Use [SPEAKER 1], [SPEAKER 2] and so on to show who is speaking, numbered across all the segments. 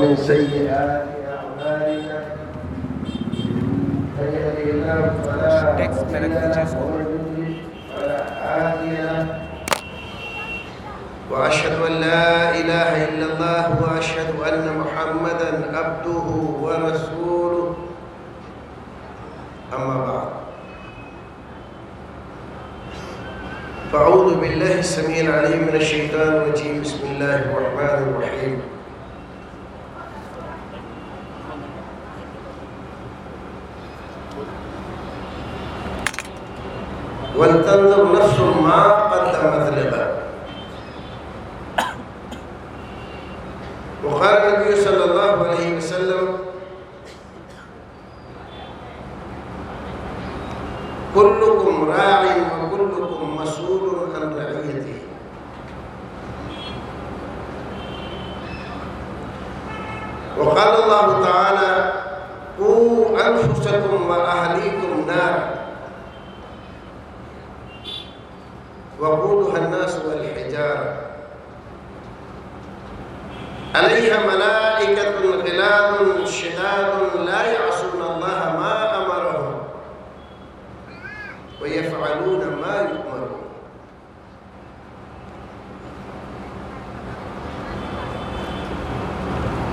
[SPEAKER 1] ومن سيئات أعمالنا من الله فلا مضل وأشهد أن لا إله إلا الله وأشهد أن محمدا عبده ورسوله. أما بعد. فأعوذ بالله السميع العليم من الشيطان الرجيم. بسم الله الرحمن الرحيم. ولتنظر نفس ما قدمت لغد وقال النبي صلى الله عليه وسلم، كلكم راع وكلكم مسؤول عن رعيته. وقال الله تعالى، قوا أنفسكم وأهليكم غلاظ شداد لا يعصون الله ما أمرهم ويفعلون ما يؤمرون.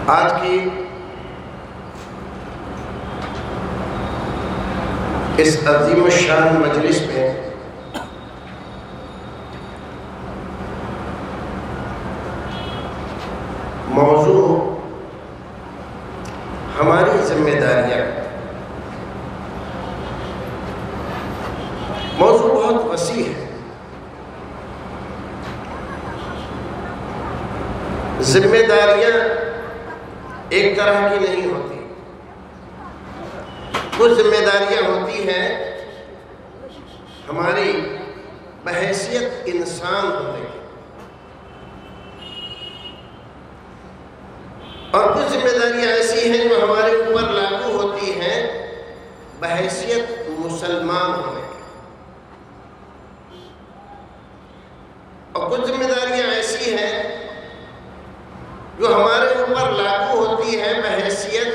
[SPEAKER 1] آج کی اس عظیم الشان مجلس میں موضوع ہماری ذمہ داریاں موضوع بہت وسیع ہے۔ ذمہ داریاں ایک طرح کی نہیں ہوتی۔ کچھ ذمہ داریاں ہوتی ہیں۔ ہماری بحیثیت انسان ہونے کی۔ اور کچھ ذمہ داریاں ایسی ہیں جو ہمارے اوپر لاگو ہوتی ہیں بحیثیت مسلمان ہونے اور کچھ ذمہ داریاں ایسی ہیں جو ہمارے اوپر لاگو ہوتی ہے بحیثیت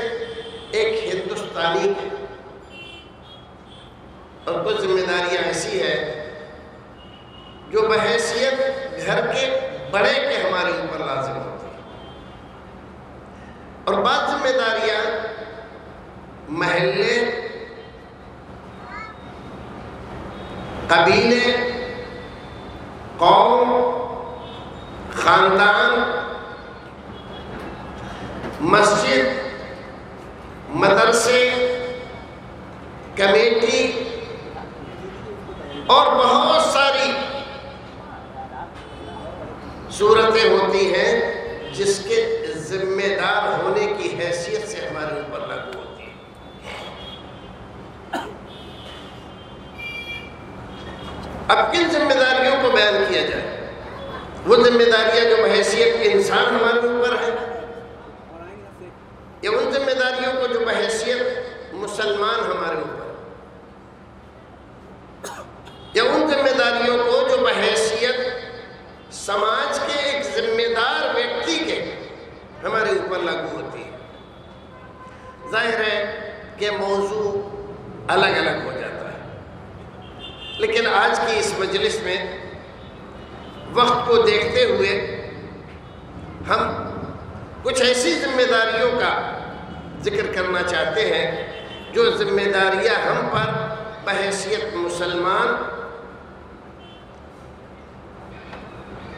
[SPEAKER 1] ایک ہندوستانی کے۔ اور کچھ ذمہ داریاں ایسی ہیں جو بحیثیت گھر کے بڑے کے ہمارے اوپر لازم ہوتی ہیں۔ اور بعض ذمہ داریاں محلے، قبیلے، قوم، خاندان، مسجد، مدرسے، کمیٹی اور بہت ساری صورتیں ہوتی ہیں جس کے ذمہ دار ہونے کی حیثیت سے ہمارے اوپر لاگو ہوتی ہے۔ اب کن ذمہ داریوں کو بیان کیا جائے؟ وہ ذمہ داریاں جو بحیثیت انسان ہمارے اوپر ہے یا ان ذمہ داریوں کو جو بحیثیت مسلمان ہمارے اوپر یا ان ذمہ داریوں کو جو بحیثیت لاگو ہوتی ہے۔ ظاہر ہے کہ موضوع الگ الگ ہو جاتا ہے۔ لیکن آج کی اس مجلس میں وقت کو دیکھتے ہوئے ہم کچھ ایسی ذمہ داریوں کا ذکر کرنا چاہتے ہیں جو ذمہ داریاں ہم پر بحیثیت مسلمان،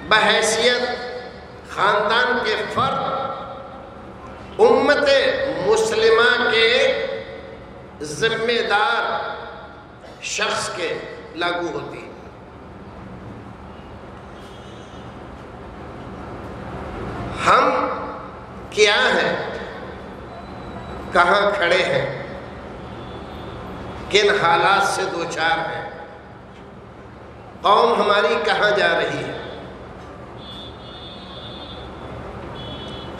[SPEAKER 1] بحیثیت خاندان کے فرد امت مسلمہ کے ذمہ دار شخص کے لاگو ہوتی ہے۔ ہم کیا ہیں؟ کہاں کھڑے ہیں؟ کن حالات سے دو چار ہیں؟ قوم ہماری کہاں جا رہی ہے؟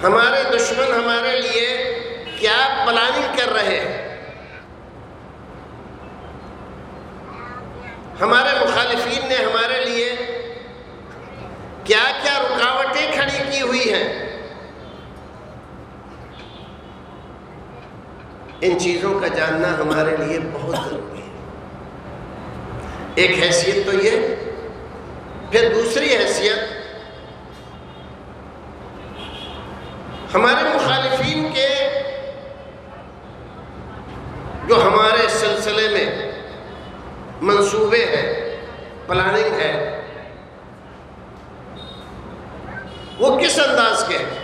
[SPEAKER 1] ہمارے دشمن ہمارے لیے کیا پلاننگ کر رہے ہیں؟ ہمارے مخالفین نے ہمارے لیے کیا کیا رکاوٹیں کھڑی کی ہوئی ہیں؟ ان چیزوں کا جاننا ہمارے لیے بہت ضروری ہے۔ ایک حیثیت تو یہ، پھر دوسری حیثیت ہمارے مخالفین کے جو ہمارے سلسلے میں منصوبے ہیں پلاننگ ہے، وہ کس انداز کے ہیں؟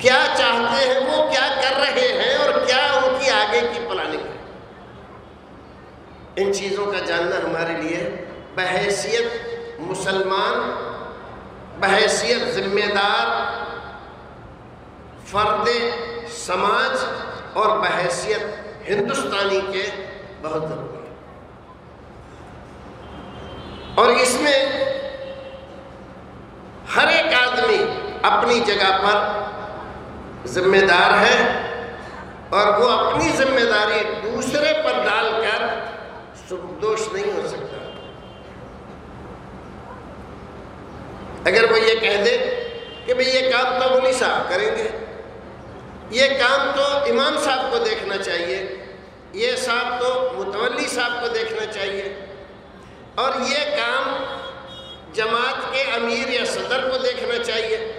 [SPEAKER 1] کیا چاہتے ہیں وہ کیا کر رہے ہیں اور کیا ان کی آگے کی پلاننگ ہے؟ ان چیزوں کا جاننا ہمارے لیے بحیثیت مسلمان بحیثیت، ذمہ دار، فرد سماج اور بحیثیت ہندوستانی کے بہت ضروری ہے اور اس میں ہر ایک آدمی اپنی جگہ پر ذمہ دار ہے اور وہ اپنی ذمہ داری دوسرے پر ڈال کر دوش نہیں ہو سکتا۔ اگر وہ یہ کہہ دے کہ بھئی یہ کام تو بولی صاحب کریں گے۔ یہ کام تو امام صاحب کو دیکھنا چاہیے۔ یہ صاحب تو متولی صاحب کو دیکھنا چاہیے۔ اور یہ کام جماعت کے امیر یا صدر کو دیکھنا چاہیے۔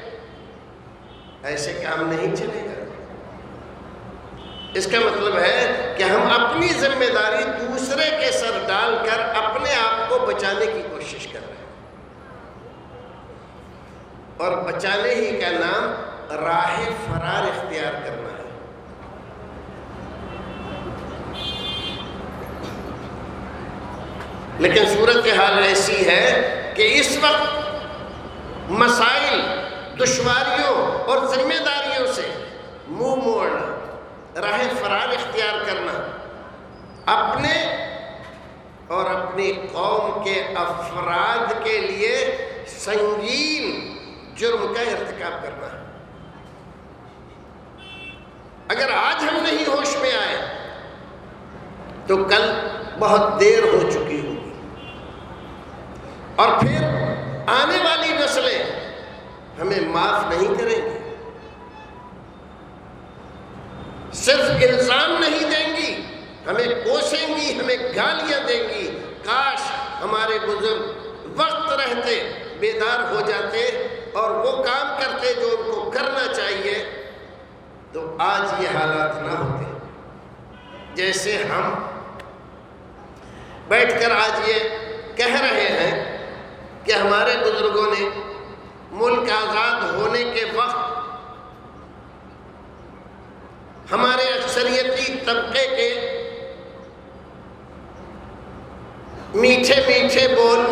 [SPEAKER 1] ایسے کام نہیں چلے گا۔ اس کا مطلب ہے کہ ہم اپنی ذمہ داری دوسرے کے سر ڈال کر اپنے آپ کو بچانے کی کوشش کر رہے ہیں اور بچانے ہی کا نام راہ فرار اختیار کرنا ہے۔ لیکن صورت حال ایسی ہے کہ اس وقت مسائل دشواریوں اور ذمہ داریوں سے منہ موڑنا راہ فرار اختیار کرنا، اپنے اور اپنی قوم کے افراد کے لیے سنگین جرم کا ارتکاب کرنا ہے۔ اگر آج ہم نہیں ہوش میں آئے، تو کل بہت دیر ہو چکی ہوگی۔ اور پھر آنے والی نسلیں ہمیں معاف نہیں کریں گی۔ صرف الزام نہیں دیں گی، ہمیں کوسیں گی، ہمیں گالیاں دیں گی۔ کاش ہمارے بزرگ وقت رہتے، بیدار ہو جاتے اور وہ کام کرتے جو ان کو کرنا چاہیے، تو آج یہ حالات نہ ہوتے۔ جیسے ہم بیٹھ کر آج یہ کہہ رہے ہیں کہ ہمارے بزرگوں نے ملک آزاد ہونے کے وقت ہمارے اکثریتی طبقے کے میٹھے میٹھے بول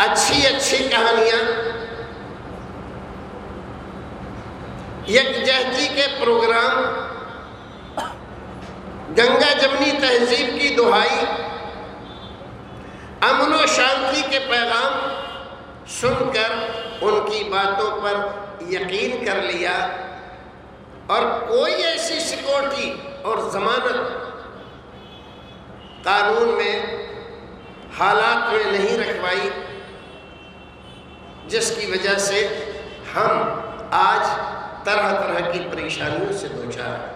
[SPEAKER 1] اچھی اچھی کہانیاں۔ یکجہتی کے پروگرام، گنگا جمنی تہذیب کی دہائی، امن و شانتی کے پیغام سن کر ان کی باتوں پر یقین کر لیا۔ اور کوئی ایسی سیکورٹی اور ضمانت قانون میں حالات میں نہیں رکھوائی۔ جس کی وجہ سے ہم آج طرح طرح کی پریشانیوں سے دوچار ہیں۔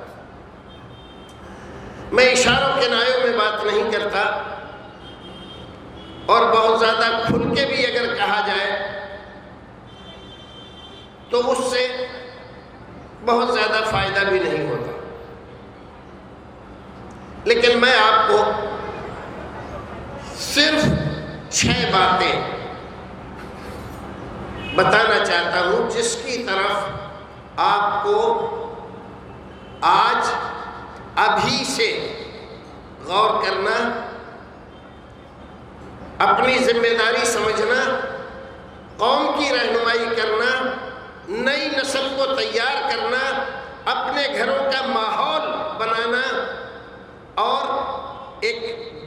[SPEAKER 1] میں اشاروں کے نایوں میں بات نہیں کرتا اور بہت زیادہ کھل کے بھی اگر کہا جائے تو اس سے بہت زیادہ فائدہ بھی نہیں ہوتا۔ لیکن میں آپ کو صرف چھ باتیں بتانا چاہتا ہوں، جس کی طرف آپ کو آج ابھی سے غور کرنا، اپنی ذمہ داری سمجھنا، قوم کی رہنمائی کرنا، نئی نسل کو تیار کرنا، اپنے گھروں کا ماحول بنانا، اور ایک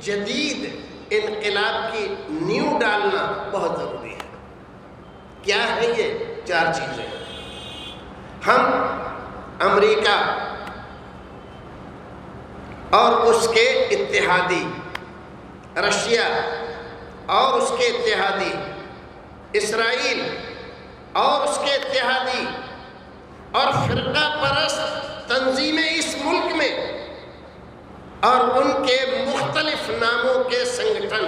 [SPEAKER 1] جدید انقلاب کی نیو ڈالنا بہت ضروری ہے۔ کیا ہے یہ؟ چار چیزیں۔ ہم امریکہ اور اس کے اتحادی، رشیا اور اس کے اتحادی، اسرائیل اور اس کے اتحادی اور فرقہ پرست تنظیمیں اس ملک میں اور ان کے مختلف ناموں کے سنگٹھن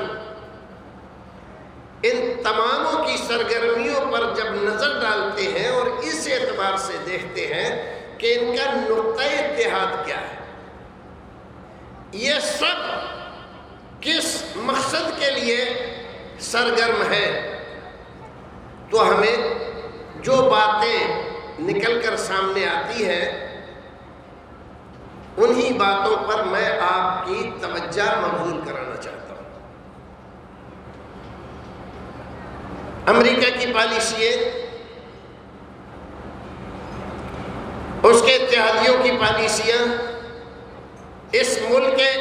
[SPEAKER 1] ان تماموں کی سرگرمیوں پر جب نظر ڈالتے ہیں اور اس اعتبار سے دیکھتے ہیں کہ ان کا نقطۂ اتحاد کیا ہے، یہ سب کس مقصد کے لیے سرگرم ہے تو ہمیں جو باتیں نکل کر سامنے آتی ہیں، انہی باتوں پر میں آپ کی توجہ مبزول کرانا چاہتا ہوں۔ امریکہ کی پالیسییں اس کے اتحادیوں کی پالیسیاں۔ اس ملک کے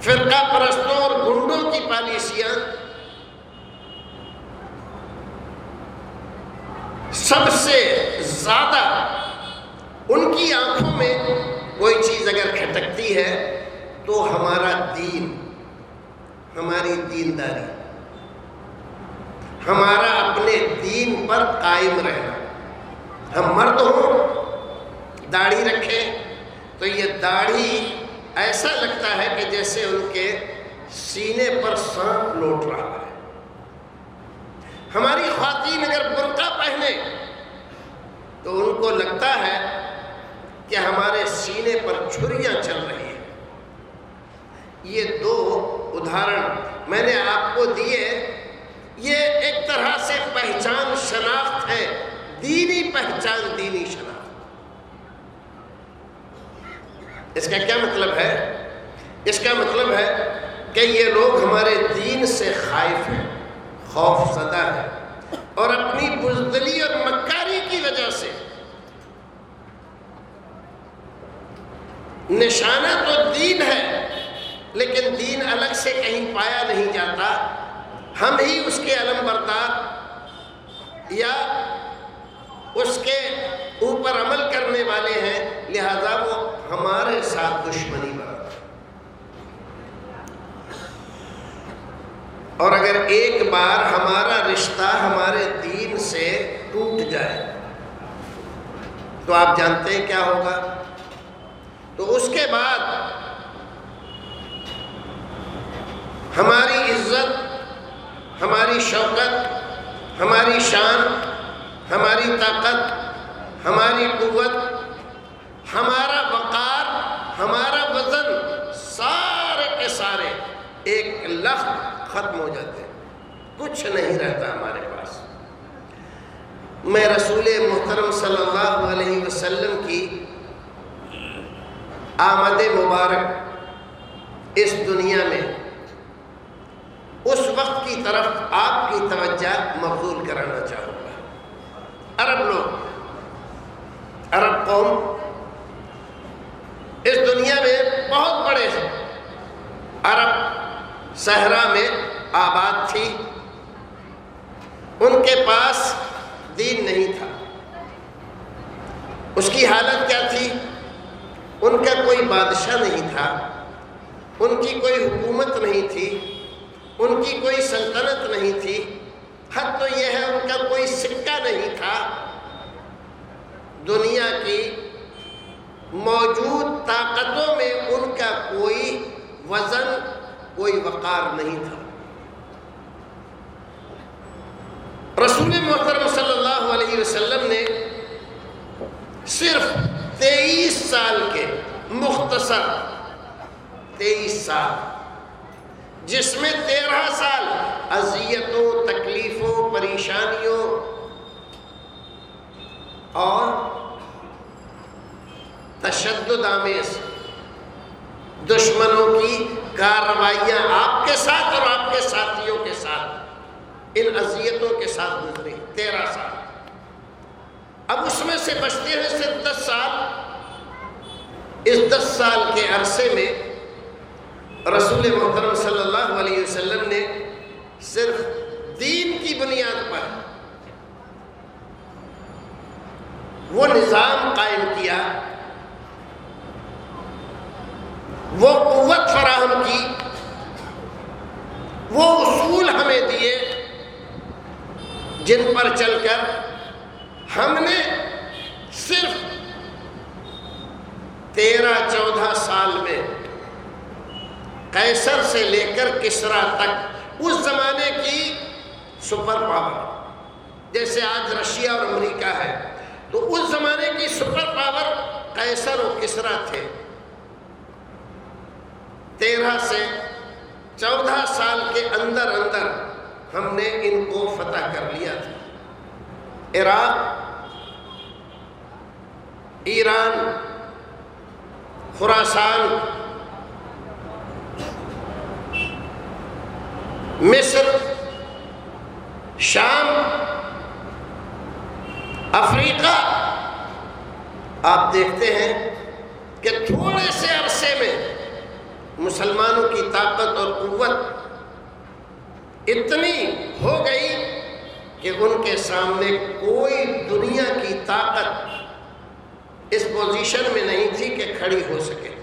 [SPEAKER 1] فرقہ پرستوں اور گنڈوں کی پالیسیاں۔ سب سے زیادہ ان کی آنکھوں میں کوئی چیز اگر کھٹکتی ہے تو ہمارا دین، ہماری دینداری۔ ہمارا اپنے دین پر قائم رہنا۔ ہم مرد ہوں، داڑھی رکھیں، تو یہ داڑھی ایسا لگتا ہے کہ جیسے ان کے سینے پر سانپ لوٹ رہا ہے۔ ہماری خواتین اگر برقع پہنے، تو ان کو لگتا ہے کہ ہمارے سینے پر چھریاں چل رہی ہیں۔ یہ دو ادھارن میں نے آپ کو دیے یہ ایک طرح سے پہچان شناخت ہے، دینی پہچان، دینی شناخت۔ اس کا کیا مطلب ہے؟ اس کا مطلب ہے کہ یہ لوگ ہمارے دین سے خائف ہیں، خوف زدہ ہے اور اپنی بزدلی اور مکاری کی وجہ سے نشانہ تو دین ہے، لیکن دین الگ سے کہیں پایا نہیں جاتا۔ ہم ہی اس کے علم بردار یا اس کے اوپر عمل کرنے والے ہیں، لہذا وہ ہمارے ساتھ دشمنی بنا اور اگر ایک بار ہمارا رشتہ ہمارے دین سے ٹوٹ جائے، تو آپ جانتے ہیں کیا ہوگا؟ تو اس کے بعد ہماری ہماری شوکت، ہماری شان، ہماری طاقت، ہماری قوت، ہمارا وقار، ہمارا وزن سارے کے سارے ایک لفظ ختم ہو جاتے ہیں۔ کچھ نہیں رہتا ہمارے پاس۔ میں رسول محترم صلی اللہ علیہ وسلم کی آمد مبارک اس دنیا میں اس وقت کی طرف آپ کی توجہ مقبول کرانا چاہوں گا۔ عرب لوگ، عرب قوم اس دنیا میں بہت بڑے ہیں عرب صحرا میں آباد تھی۔ ان کے پاس دین نہیں تھا۔ اس کی حالت کیا تھی؟ ان کا کوئی بادشاہ نہیں تھا۔ ان کی کوئی حکومت نہیں تھی۔ ان کی کوئی سلطنت نہیں تھی، حد تو یہ ہے ان کا کوئی سکہ نہیں تھا۔ دنیا کی موجود طاقتوں میں ان کا کوئی وزن، کوئی وقار نہیں تھا۔ رسول محترم صلی اللہ علیہ وسلم نے صرف تیئیس سال کے مختصر، تیئیس سال جس میں تیرہ سال اذیتوں، تکلیفوں، پریشانیوں اور تشدد آمیز دشمنوں کی کارروائیاں آپ کے ساتھ اور آپ کے ساتھیوں کے ساتھ ان اذیتوں کے ساتھ گزری، تیرہ سال۔ اب اس میں سے بچتے ہیں صرف دس سال۔ اس دس سال کے عرصے میں رسول محترم صلی اللہ علیہ وسلم نے صرف دین کی بنیاد پر وہ نظام قائم کیا، وہ قوت فراہم کی، وہ اصول ہمیں دیے جن پر چل کر ہم نے صرف تیرہ چودہ سال میں قیصر سے لے کر کسرا تک، اس زمانے کی سپر پاور۔ جیسے آج رشیا اور امریکہ ہے، تو اس زمانے کی سپر پاور قیصر و کسرا تھے۔ تیرہ سے چودہ سال کے اندر اندر ہم نے ان کو فتح کر لیا تھا۔ عراق، ایران، خراسان مصر، شام، افریقہ۔ آپ دیکھتے ہیں کہ تھوڑے سے عرصے میں مسلمانوں کی طاقت اور قوت اتنی ہو گئی کہ ان کے سامنے کوئی دنیا کی طاقت اس پوزیشن میں نہیں تھی کہ کھڑی ہو سکے۔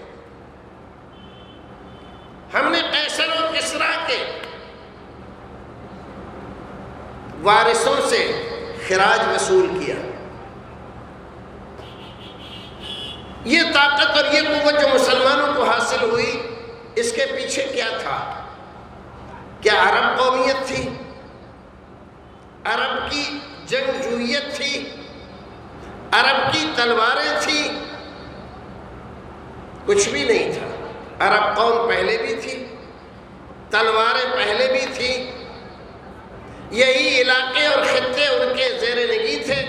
[SPEAKER 1] ہم نے قیصر اور کسرا کے وارثوں سے خراج وصول کیا۔ یہ طاقت اور یہ قوت جو مسلمانوں کو حاصل ہوئی، اس کے پیچھے کیا تھا؟ کیا عرب قومیت تھی؟ عرب کی جنگ جوئیت تھی؟ عرب کی تلواریں تھی؟ کچھ بھی نہیں تھا۔ عرب قوم پہلے بھی تھی، تلواریں پہلے بھی تھی یہی علاقے اور خطے ان کے زیر نگی تھے،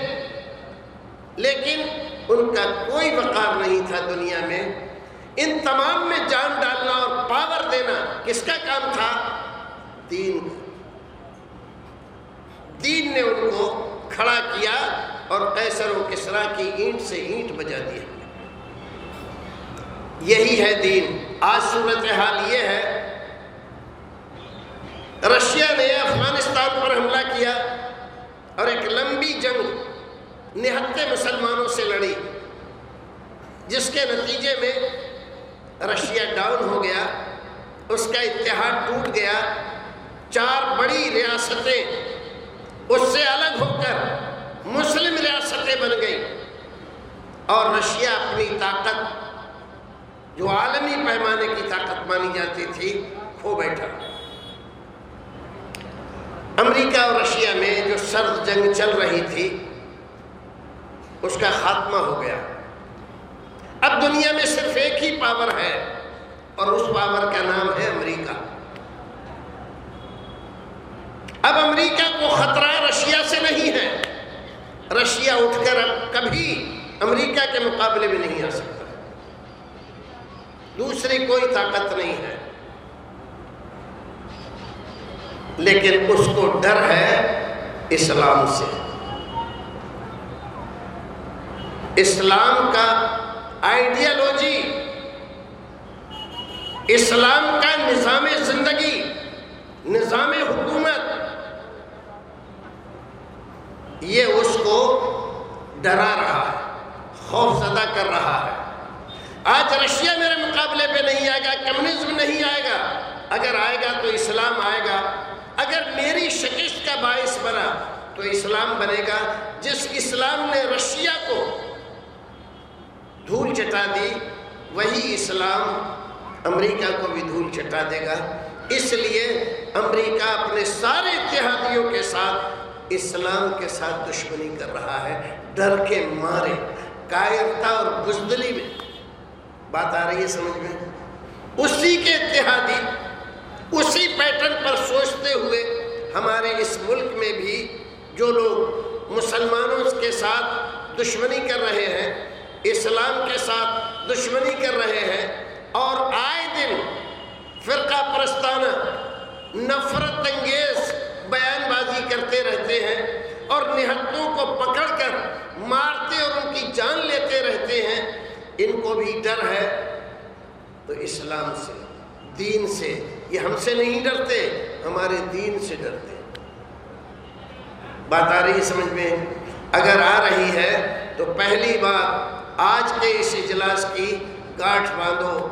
[SPEAKER 1] لیکن ان کا کوئی وقار نہیں تھا دنیا میں۔ ان تمام میں جان ڈالنا اور پاور دینا کس کا کام تھا؟ دین دین نے ان کو کھڑا کیا اور قیصر و کسرا کی اینٹ سے اینٹ بجا دیا۔ یہی ہے دین۔ آج صورتحال یہ ہے رشیا نے افغانستان پر حملہ کیا اور ایک لمبی جنگ نہتے مسلمانوں سے لڑی، جس کے نتیجے میں رشیا ڈاؤن ہو گیا، اس کا اتحاد ٹوٹ گیا۔ چار بڑی ریاستیں اس سے الگ ہو کر مسلم ریاستیں بن گئیں۔ اور رشیا اپنی طاقت، جو عالمی پیمانے کی طاقت مانی جاتی تھی، کھو بیٹھا۔ امریکہ اور رشیا میں جو سرد جنگ چل رہی تھی، اس کا خاتمہ ہو گیا۔ اب دنیا میں صرف ایک ہی پاور ہے اور اس پاور کا نام ہے امریکہ۔ اب امریکہ کو خطرہ رشیا سے نہیں ہے۔ رشیا اٹھ کر اب کبھی امریکہ کے مقابلے میں نہیں آ سکتا۔ دوسری کوئی طاقت نہیں ہے۔ لیکن اس کو ڈر ہے اسلام سے۔ اسلام کا آئیڈیالوجی اسلام کا نظام زندگی، نظام حکومت، یہ اس کو ڈرا رہا ہے، خوف زدہ کر رہا ہے۔ آج رشیا میرے مقابلے پہ نہیں آئے گا، کمیونزم نہیں آئے گا۔ اگر آئے گا تو اسلام آئے گا۔ اگر میری شکست کا باعث بنا تو اسلام بنے گا، جس اسلام نے رشیا کو دھول چٹا دی، وہی اسلام امریکہ کو بھی دھول چٹا دے گا۔ اس لیے امریکہ اپنے سارے اتحادیوں کے ساتھ اسلام کے ساتھ دشمنی کر رہا ہے، ڈر کے مارے۔ کائرتا اور بزدلی میں بات آ رہی ہے، سمجھ میں؟ اسی کے اتحادی اسی پیٹرن پر سوچتے ہوئے ہمارے اس ملک میں بھی جو لوگ مسلمانوں کے ساتھ دشمنی کر رہے ہیں، اسلام کے ساتھ دشمنی کر رہے ہیں، اور آئے دن فرقہ پرستانہ نفرت انگیز بیان بازی کرتے رہتے ہیں اور نہتوں کو پکڑ کر مارتے اور ان کی جان لیتے رہتے ہیں، ان کو بھی ڈر ہے۔ تو اسلام سے، دین سے یہ ہم سے نہیں ڈرتے، ہمارے دین سے ڈرتے۔ بات آ رہی ہے سمجھ میں؟ اگر آ رہی ہے تو پہلی بات آج کے اس اجلاس کی گاٹھ باندھو۔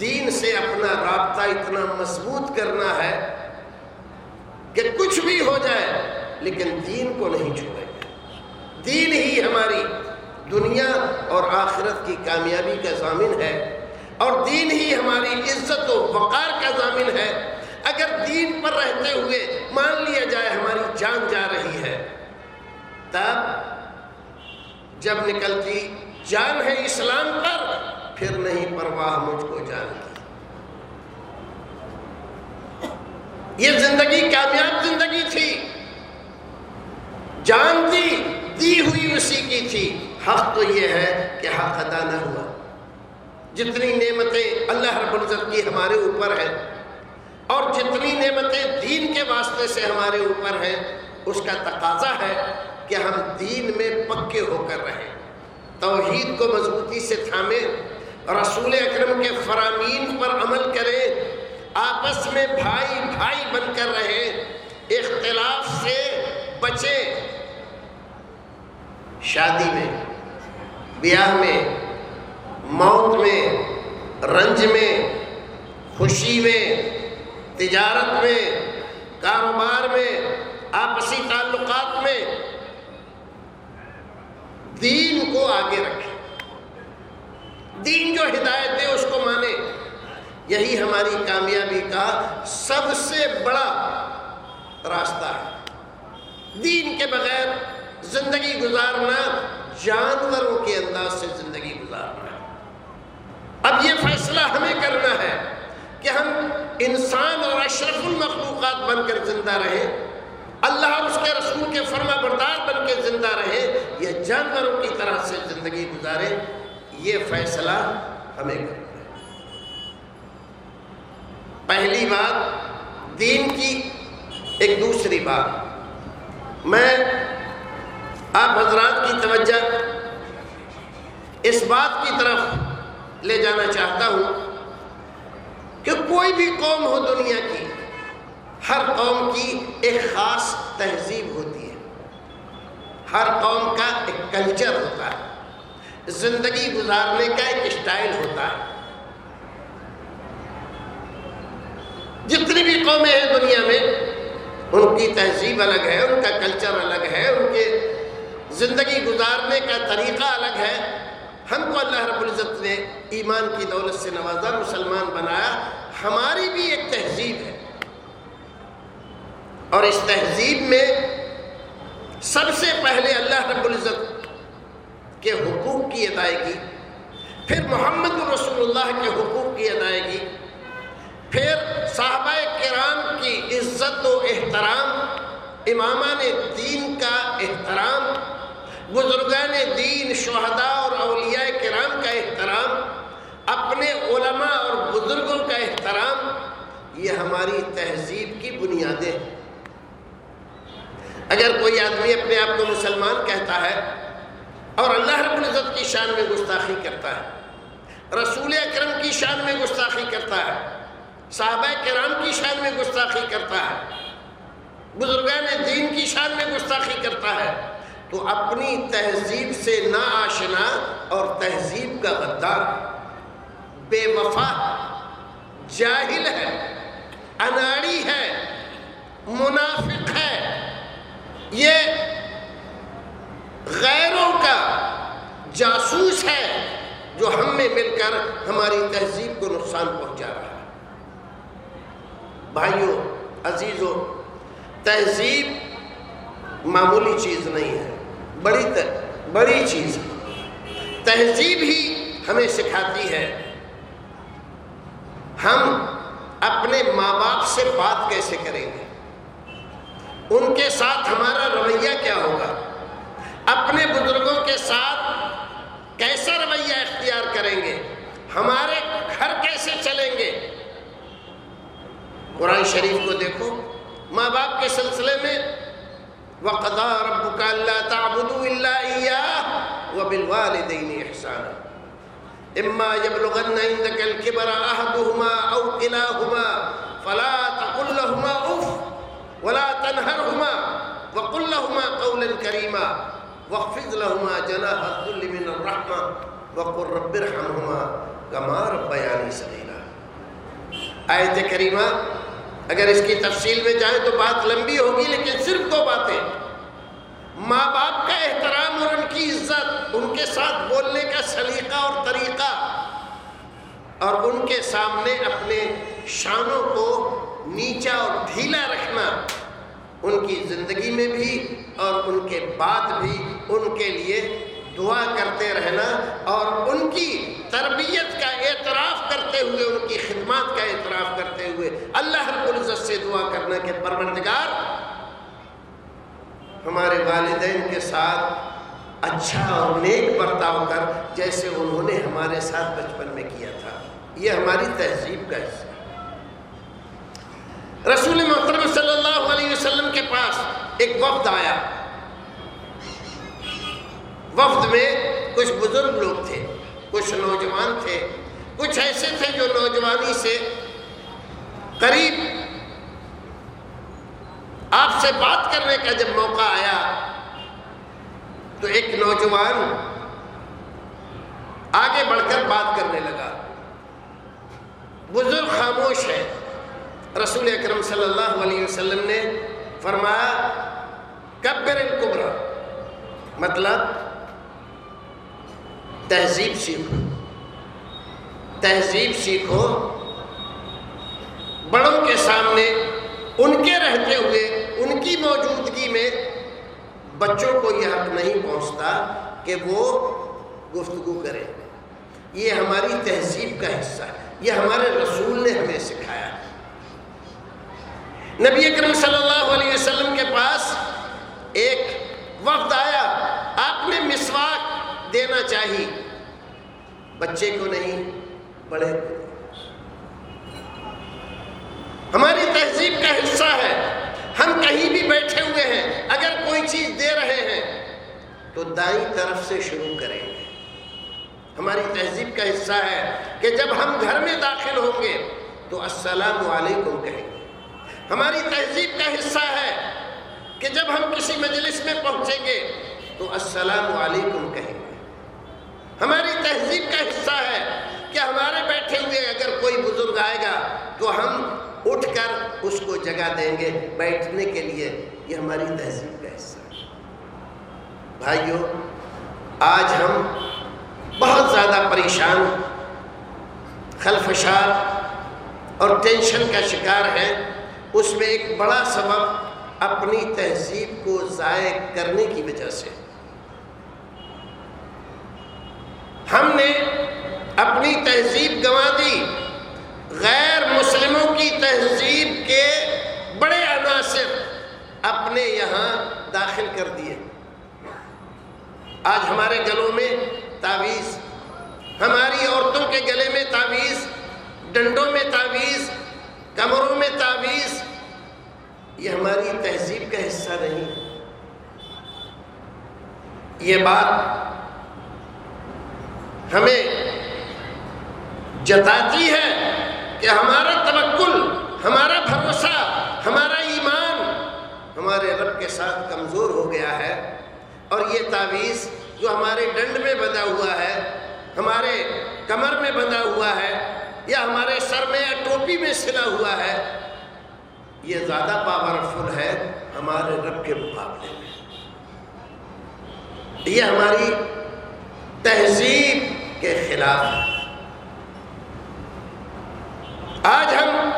[SPEAKER 1] دین سے اپنا رابطہ اتنا مضبوط کرنا ہے کہ کچھ بھی ہو جائے، لیکن دین کو نہیں چھوڑے گا دین ہی ہماری دنیا اور آخرت کی کامیابی کا ضامن ہے۔ اور دین ہی ہماری عزت و وقار کا ضامن ہے۔ اگر دین پر رہتے ہوئے مان لیا جائے ہماری جان جا رہی ہے، تب جب نکلتی جان ہے اسلام پر، پھر نہیں پرواہ مجھ کو جان کی۔ یہ زندگی کامیاب زندگی تھی۔ جان دی دی ہوئی اسی کی تھی۔ حق تو یہ ہے کہ حق ادا نہ ہوا۔ جتنی نعمتیں اللہ رب العزت کی ہمارے اوپر ہیں اور جتنی نعمتیں دین کے واسطے سے ہمارے اوپر ہیں، اس کا تقاضا ہے کہ ہم دین میں پکے ہو کر رہیں۔ توحید کو مضبوطی سے تھامیں، رسول اکرم کے فرامین پر عمل کریں، آپس میں بھائی بھائی بن کر رہیں، اختلاف سے بچیں۔ شادی میں، بیاہ میں موت میں، رنج میں، خوشی میں، تجارت میں، کاروبار میں، آپسی تعلقات میں، دین کو آگے رکھیں دین جو ہدایت ہے اس کو مانے، یہی ہماری کامیابی کا سب سے بڑا راستہ ہے۔ دین کے بغیر زندگی گزارنا جانوروں کے انداز سے زندگی ہمیں کرنا ہے کہ ہم انسان اور اشرف المخلوقات بن کر زندہ رہیں اللہ اور اس کے رسول کے فرما بردار بن کے زندہ رہے یہ جانوروں کی طرح سے زندگی گزارے، یہ فیصلہ ہمیں کرنا ہے۔ پہلی بات، دین کی ایک دوسری بات۔ میں آپ حضرات کی توجہ اس بات کی طرف لے جانا چاہتا ہوں کہ کوئی بھی قوم ہو دنیا کی، ہر قوم کی ایک خاص تہذیب ہوتی ہے۔ ہر قوم کا ایک کلچر ہوتا ہے۔ زندگی گزارنے کا ایک اسٹائل ہوتا ہے۔ جتنی بھی قومیں ہیں دنیا میں، ان کی تہذیب الگ ہے، ان کا کلچر الگ ہے، ان کے زندگی گزارنے کا طریقہ الگ ہے۔ ہم کو اللہ رب العزت نے ایمان کی دولت سے نوازا، مسلمان بنایا۔ ہماری بھی ایک تہذیب ہے۔ اور اس تہذیب میں سب سے پہلے اللہ رب العزت کے حقوق کی ادائیگی، پھر محمد رسول اللہ کے حقوق کی ادائیگی، پھر صحابہ کرام کی عزت و احترام امامان دین کا احترام بزرگان دین، شہداء اور اولیاء کرام کا احترام، اپنے علماء اور بزرگوں کا احترام، یہ ہماری تہذیب کی بنیادیں ہیں۔ اگر کوئی آدمی اپنے آپ کو مسلمان کہتا ہے اور اللہ رب العزت کی شان میں گستاخی کرتا ہے، رسول اکرم کی شان میں گستاخی کرتا ہے، صحابہ کرام کی شان میں گستاخی کرتا ہے، بزرگان دین کی شان میں گستاخی کرتا ہے تو اپنی تہذیب سے نا آشنا اور تہذیب کا غدار۔ بے وفا، جاہل ہے، اناڑی ہے، منافق ہے۔ یہ غیروں کا جاسوس ہے جو ہم میں مل کر ہماری تہذیب کو نقصان پہنچا رہا ہے۔ بھائیوں، عزیزوں، تہذیب معمولی چیز نہیں ہے۔ بڑی بڑی چیز تہذیب ہی ہمیں سکھاتی ہے۔ ہم اپنے ماں باپ سے بات کیسے کریں گے؟ ان کے ساتھ ہمارا رویہ کیا ہوگا؟ اپنے بزرگوں کے ساتھ کیسا رویہ اختیار کریں گے؟ ہمارے گھر کیسے چلیں گے؟ قرآن شریف کو دیکھو۔ ماں باپ کے سلسلے میں وَقَضَى رَبُّكَ أَلَّا تَعْبُدُوا إِلَّا إِيَّاهُ وَبِالْوَالِدَيْنِ إِحْسَانًا. إِمَّا يَبْلُغَنَّ عِندَكَ الْكِبَرَ أَحَدُهُمَا أَوْ كِلَاهُمَا فَلَا تَقُلْ لَهُمَا أُفٍّ ولا تنهرهما وقل لهما قولا كريما واخفض لهما جناح الذل من الرحمه وقل رب ارحمهما كما ربياني صغيرا. آیت کریمہ اگر اس کی تفصیل میں جائیں تو بات لمبی ہوگی، لیکن صرف دو باتیں۔ ماں باپ کا احترام اور ان کی عزت، ان کے ساتھ بولنے کا سلیقہ اور طریقہ، اور ان کے سامنے اپنے شانوں کو نیچا اور ڈھیلا رکھنا، ان کی زندگی میں بھی اور ان کے بعد بھی ان کے لیے دعا کرتے رہنا، اور ان کی تربیت کا اعتراف کرتے ہوئے، ان کی خدمات کا اعتراف کرتے اللہ رب العزت سے دعا کرنا کہ پروردگار، ہمارے والدین کے ساتھ اچھا اور نیک برتاؤ کر، جیسے انہوں نے ہمارے ساتھ بچپن میں کیا تھا۔ یہ ہماری تہذیب کا حصہ رسول محترم صلی اللہ علیہ وسلم کے پاس ایک وفد آیا۔ وفد میں کچھ بزرگ لوگ تھے، کچھ نوجوان تھے، کچھ ایسے تھے جو نوجوانی سے قریب۔ آپ سے بات کرنے کا جب موقع آیا، تو ایک نوجوان آگے بڑھ کر بات کرنے لگا۔ بزرگ خاموش ہے۔ رسول اکرم صلی اللہ علیہ وسلم نے فرمایا، کبر القبرا مطلب تہذیب سیکھو۔ تہذیب سیکھو۔ بڑوں کے سامنے، ان کے رہتے ہوئے، ان کی موجودگی میں بچوں کو یہ حق نہیں پہنچتا کہ وہ گفتگو کریں۔ یہ ہماری تہذیب کا حصہ ہے۔ یہ ہمارے رسول نے ہمیں سکھایا۔ نبی اکرم صلی اللہ علیہ وسلم کے پاس ایک وقت آیا، آپ نے مسواک دینا چاہی۔ بچے کو نہیں، بڑے کو ہماری تہذیب کا حصہ ہے۔ ہم کہیں بھی بیٹھے ہوئے ہیں۔ اگر کوئی چیز دے رہے ہیں، تو دائیں طرف سے شروع کریں۔ گے ہماری تہذیب کا حصہ ہے کہ جب ہم گھر میں داخل ہوں گے، تو السلام علیکم کہیں۔ گے ہماری تہذیب کا حصہ ہے کہ جب ہم کسی مجلس میں پہنچیں گے، تو السلام علیکم کہیں۔ گے ہماری تہذیب کا حصہ ہے کہ ہمارے بیٹھے ہوئے اگر کوئی بزرگ آئے گا، تو ہم اٹھ کر اس کو جگہ دیں گے بیٹھنے کے لیے، یہ ہماری تہذیب کا حصہ ہے۔ بھائیو، آج ہم بہت زیادہ پریشان، خلفشار اور ٹینشن کا شکار ہیں۔ اس میں ایک بڑا سبب اپنی تہذیب کو ضائع کرنے کی وجہ سے۔ ہم نے اپنی تہذیب گنوا دی۔ غیر مسلموں کی تہذیب کے بڑے عناصر اپنے یہاں داخل کر دیے۔ آج ہمارے گلوں میں تعویذ، ہماری عورتوں کے گلے میں تعویذ، ڈنڈوں میں تعویذ، کمروں میں تعویذ، یہ ہماری تہذیب کا حصہ نہیں۔ یہ بات ہمیں جتاتی ہے۔ کہ ہمارا توکل، ہمارا بھروسہ، ہمارا ایمان ہمارے رب کے ساتھ کمزور ہو گیا ہے اور یہ تعویذ جو ہمارے ڈنڈ میں بندھا ہوا ہے، ہمارے کمر میں بندھا ہوا ہے یا ہمارے سر میں یا ٹوپی میں سلا ہوا ہے، یہ زیادہ پاورفل ہے ہمارے رب کے مقابلے میں۔ یہ ہماری تہذیب کے خلاف ہے۔ آج ہم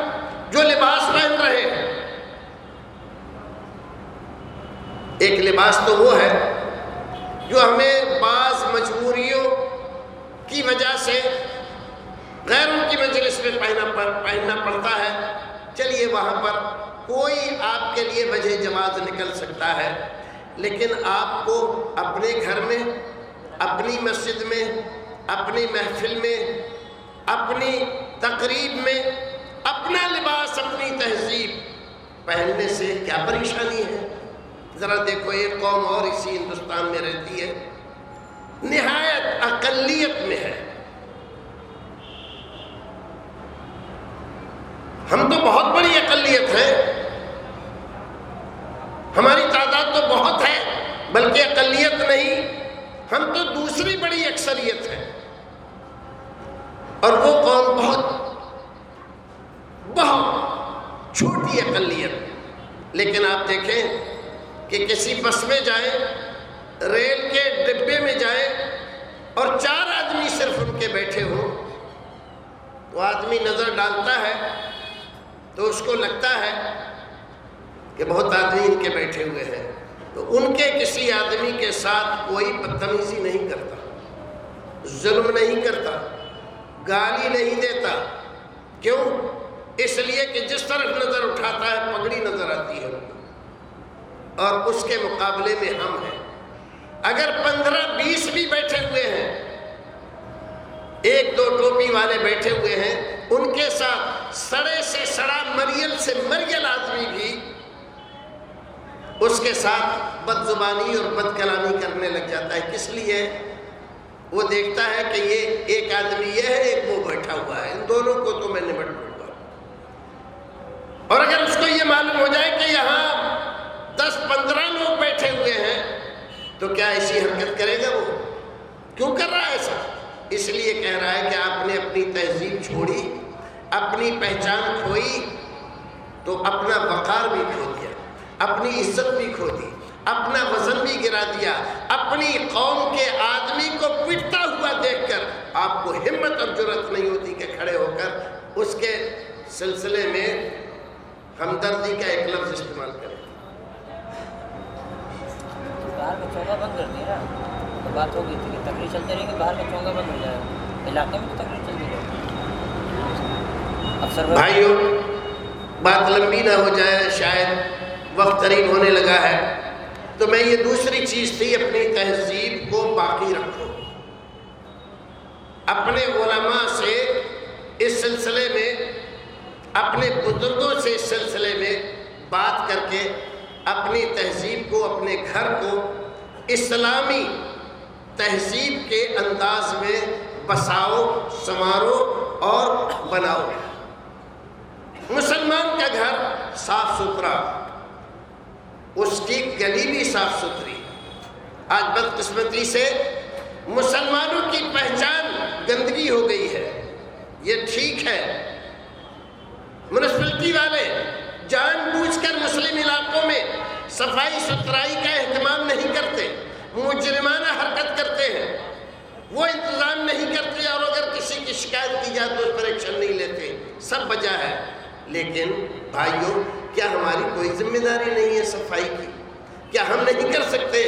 [SPEAKER 1] جو لباس پہن رہے ہیں، ایک لباس تو وہ ہے جو ہمیں بعض مجبوریوں کی وجہ سے غیروں کی مجلس میں پہننا پہننا پڑتا ہے۔ چلیے، وہاں پر کوئی آپ کے لیے وجہ جواز نکل سکتا ہے، لیکن آپ کو اپنے گھر میں، اپنی مسجد میں، اپنی محفل میں، اپنی تقریب میں اپنا لباس، اپنی تہذیب پہننے سے کیا پریشانی ہے؟ ذرا دیکھو ایک قوم اور اسی ہندوستان میں رہتی ہے، نہایت اقلیت میں ہے۔ ہم تو بہت بڑی اقلیت ہے ہماری تعداد تو بہت ہے، بلکہ اقلیت نہیں، ہم تو دوسری بڑی اکثریت ہے اور وہ قوم بہت بہت چھوٹی اقلیت لیکن آپ دیکھیں کہ کسی بس میں جائیں ریل کے ڈبے میں جائیں اور چار آدمی صرف ان کے بیٹھے ہوں، وہ آدمی نظر ڈالتا ہے تو اس کو لگتا ہے کہ بہت آدمی ان کے بیٹھے ہوئے ہیں۔ تو ان کے کسی آدمی کے ساتھ کوئی بدتمیزی نہیں کرتا، ظلم نہیں کرتا۔ گالی نہیں دیتا۔ کیوں؟ اس لیے کہ جس طرف نظر اٹھاتا ہے، پگڑی نظر آتی ہے۔ اور اس کے مقابلے میں ہم ہیں۔ اگر پندرہ بیس بھی بیٹھے ہوئے ہیں، ایک دو ٹوپی والے بیٹھے ہوئے ہیں، ان کے ساتھ سڑے سے سڑا مریل سے مریل آدمی بھی اس کے ساتھ بد زبانی اور بد کلامی کرنے لگ جاتا ہے۔ کس لیے؟ وہ دیکھتا ہے کہ یہ ایک آدمی یہ ہے، ایک وہ بیٹھا ہوا ہے۔ ان دونوں کو تو میں نمٹ لوں گا۔ اور اگر اس کو یہ معلوم ہو جائے کہ یہاں دس پندرہ لوگ بیٹھے ہوئے ہیں، تو کیا ایسی حرکت کرے گا وہ؟ کیوں کر رہا ہے ایسا؟ اس لیے کہہ رہا ہے کہ آپ نے اپنی تہذیب چھوڑی، اپنی پہچان کھوئی، تو اپنا وقار بھی کھو دیا، اپنی عزت بھی کھو دی۔ اپنا وزن بھی گرا دیا اپنی قوم کے آدمی کو پٹتا ہوا دیکھ کر آپ کو ہمت اور جرت نہیں ہوتی کہ کھڑے ہو کر اس کے سلسلے میں ہمدردی کا ایک لفظ استعمال کریں۔
[SPEAKER 2] باہر میں چونگا بند کر دیا تو بات ہو گئی تھی کہ تقریر چلتے رہیں گے باہر میں چونگا بند ہو جائے علاقے میں تو تقریر چلتی رہے افسر
[SPEAKER 1] بھائیو بات لمبی نہ ہو جائے شاید وقت قریب ہونے لگا ہے۔ تو میں یہ دوسری چیز تھی، اپنی تہذیب کو باقی رکھو۔ اپنے علماء سے اس سلسلے میں، اپنے بزرگوں سے اس سلسلے میں بات کر کے، اپنی تہذیب کو، اپنے گھر کو اسلامی تہذیب کے انداز میں بساؤ، سنوارو اور بناؤ۔ مسلمان کا گھر صاف ستھرا۔ اس کی گلی بھی صاف ستھری آج بدقسمتی سے مسلمانوں کی پہچان گندگی ہو گئی ہے۔ یہ ٹھیک ہے۔ منسپلٹی والے جان بوجھ کر مسلم علاقوں میں صفائی ستھرائی کا اہتمام نہیں کرتے، مجرمانہ حرکت کرتے ہیں۔ وہ انتظام نہیں کرتے اور اگر کسی کی شکایت کی جائے تو اس پر ایکشن نہیں لیتے۔ سب وجہ ہے۔ لیکن بھائیوں، کیا ہماری کوئی ذمہ داری نہیں ہے صفائی کی؟ کیا ہم نہیں کر سکتے؟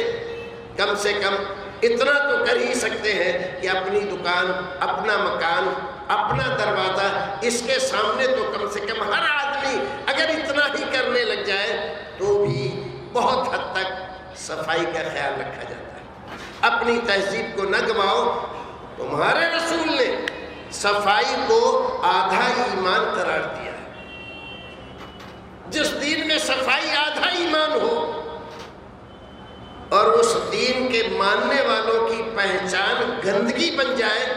[SPEAKER 1] کم سے کم اتنا تو کر ہی سکتے ہیں کہ اپنی دکان، اپنا مکان، اپنا دروازہ اس کے سامنے تو کم سے کم ہر آدمی اگر اتنا ہی کرنے لگ جائے تو بھی بہت حد تک صفائی کا خیال رکھا جاتا ہے۔ اپنی تہذیب کو نہ گواؤ تمہارے رسول نے صفائی کو آدھا ایمان قرار دیا۔ جس دین میں صفائی آدھا ایمان ہو اور اس دین کے ماننے والوں کی پہچان گندگی بن جائے،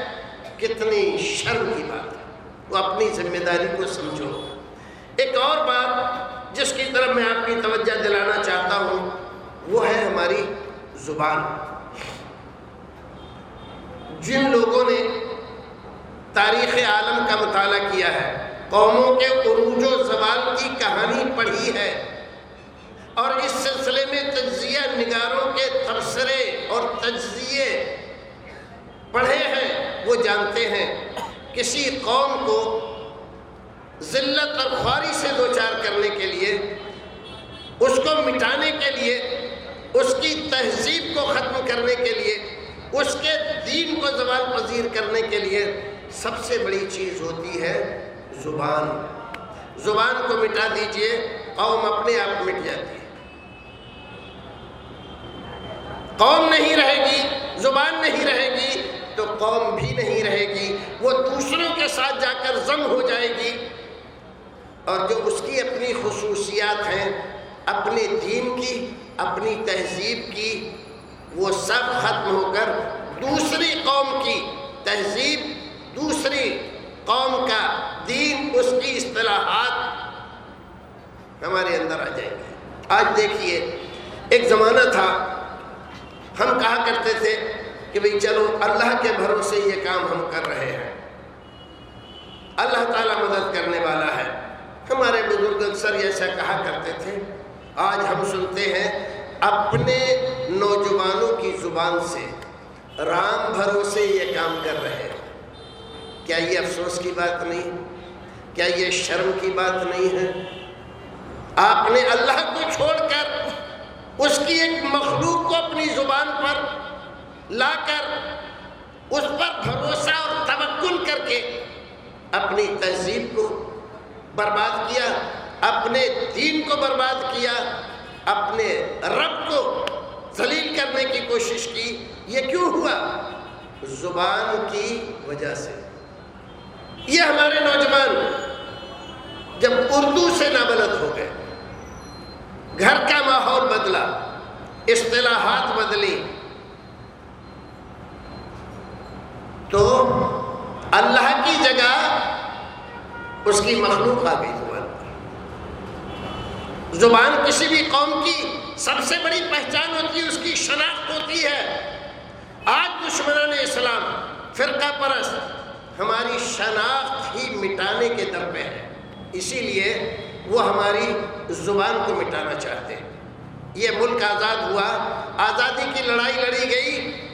[SPEAKER 1] کتنی شرم کی بات ہے۔ وہ اپنی ذمہ داری کو سمجھو۔ ایک اور بات جس کی طرف میں آپ کی توجہ دلانا چاہتا ہوں، وہ ہے ہماری زبان۔ جن لوگوں نے تاریخ عالم کا مطالعہ کیا ہے قوموں کے عروج و زوال کی کہانی پڑھی ہے۔ اور اس سلسلے میں تجزیہ نگاروں کے تبصرے اور تجزیے پڑھے ہیں، وہ جانتے ہیں۔ کسی قوم کو ذلت اور خواری سے دوچار کرنے کے لیے، اس کو مٹانے کے لیے، اس کی تہذیب کو ختم کرنے کے لیے، اس کے دین کو زوال پذیر کرنے کے لیے سب سے بڑی چیز ہوتی ہے زبان۔ زبان کو مٹا دیجیے قوم اپنے آپ مٹ جاتی ہے قوم نہیں رہے گی، زبان نہیں رہے گی، تو قوم بھی نہیں رہے گی۔ وہ دوسروں کے ساتھ جا کر زم ہو جائے گی۔ اور جو اس کی اپنی خصوصیات ہیں، اپنے دین کی، اپنی تہذیب کی، وہ سب ختم ہو کر دوسری قوم کی تہذیب، دوسری قوم کا دین اس کی اصطلاحات ہمارے اندر آ جائیں گے آج دیکھیے، ایک زمانہ تھا، ہم کہا کرتے تھے کہ بھئی چلو، اللہ کے بھروسے یہ کام ہم کر رہے ہیں۔ اللہ تعالیٰ مدد کرنے والا ہے۔ ہمارے بزرگ اکثر ایسا کہا کرتے تھے۔ آج ہم سنتے ہیں، اپنے نوجوانوں کی زبان سے رام بھروسے یہ کام کر رہے ہیں۔ کیا یہ افسوس کی بات نہیں؟ کیا یہ شرم کی بات نہیں ہے؟ آپ نے اللہ کو چھوڑ کر اس کی ایک مخلوق کو اپنی زبان پر لا کر اس پر بھروسہ اور توکل کر کے اپنی تہذیب کو برباد کیا، اپنے دین کو برباد کیا، اپنے رب کو ذلیل کرنے کی کوشش کی، یہ کیوں ہوا؟ زبان کی وجہ سے۔ یہ ہمارے نوجوان جب اردو سے نابلد ہو گئے، گھر کا ماحول بدلا، اصطلاحات بدلی، تو اللہ کی جگہ اس کی مخلوق آ گئی زبان پر۔ زبان کسی بھی قوم کی سب سے بڑی پہچان ہوتی ہے، اس کی شناخت ہوتی ہے۔ آج دشمنان اسلام، فرقہ پرست ہماری شناخت ہی مٹانے کے در پہ ہے۔ اسی لیے وہ ہماری زبان کو مٹانا چاہتے ہیں۔ یہ ملک آزاد ہوا، آزادی کی لڑائی لڑی گئی۔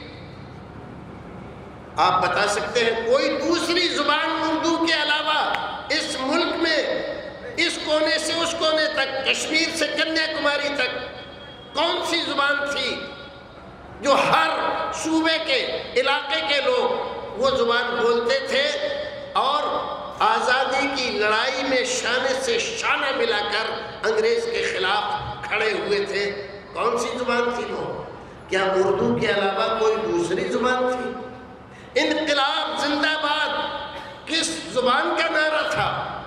[SPEAKER 1] آپ بتا سکتے ہیں، کوئی دوسری زبان اردو کے علاوہ اس ملک میں، اس کونے سے اس کونے تک، کشمیر سے کنیا کماری تک کون سی زبان تھی جو ہر صوبے کے، علاقے کے لوگ وہ زبان بولتے تھے اور آزادی کی لڑائی میں شانے سے شانہ ملا کر انگریز کے خلاف کھڑے ہوئے تھے۔ کون سی زبان تھی وہ؟ کیا اردو کے علاوہ کوئی دوسری زبان تھی؟ انقلاب زندہ باد، کس زبان کا نعرہ تھا؟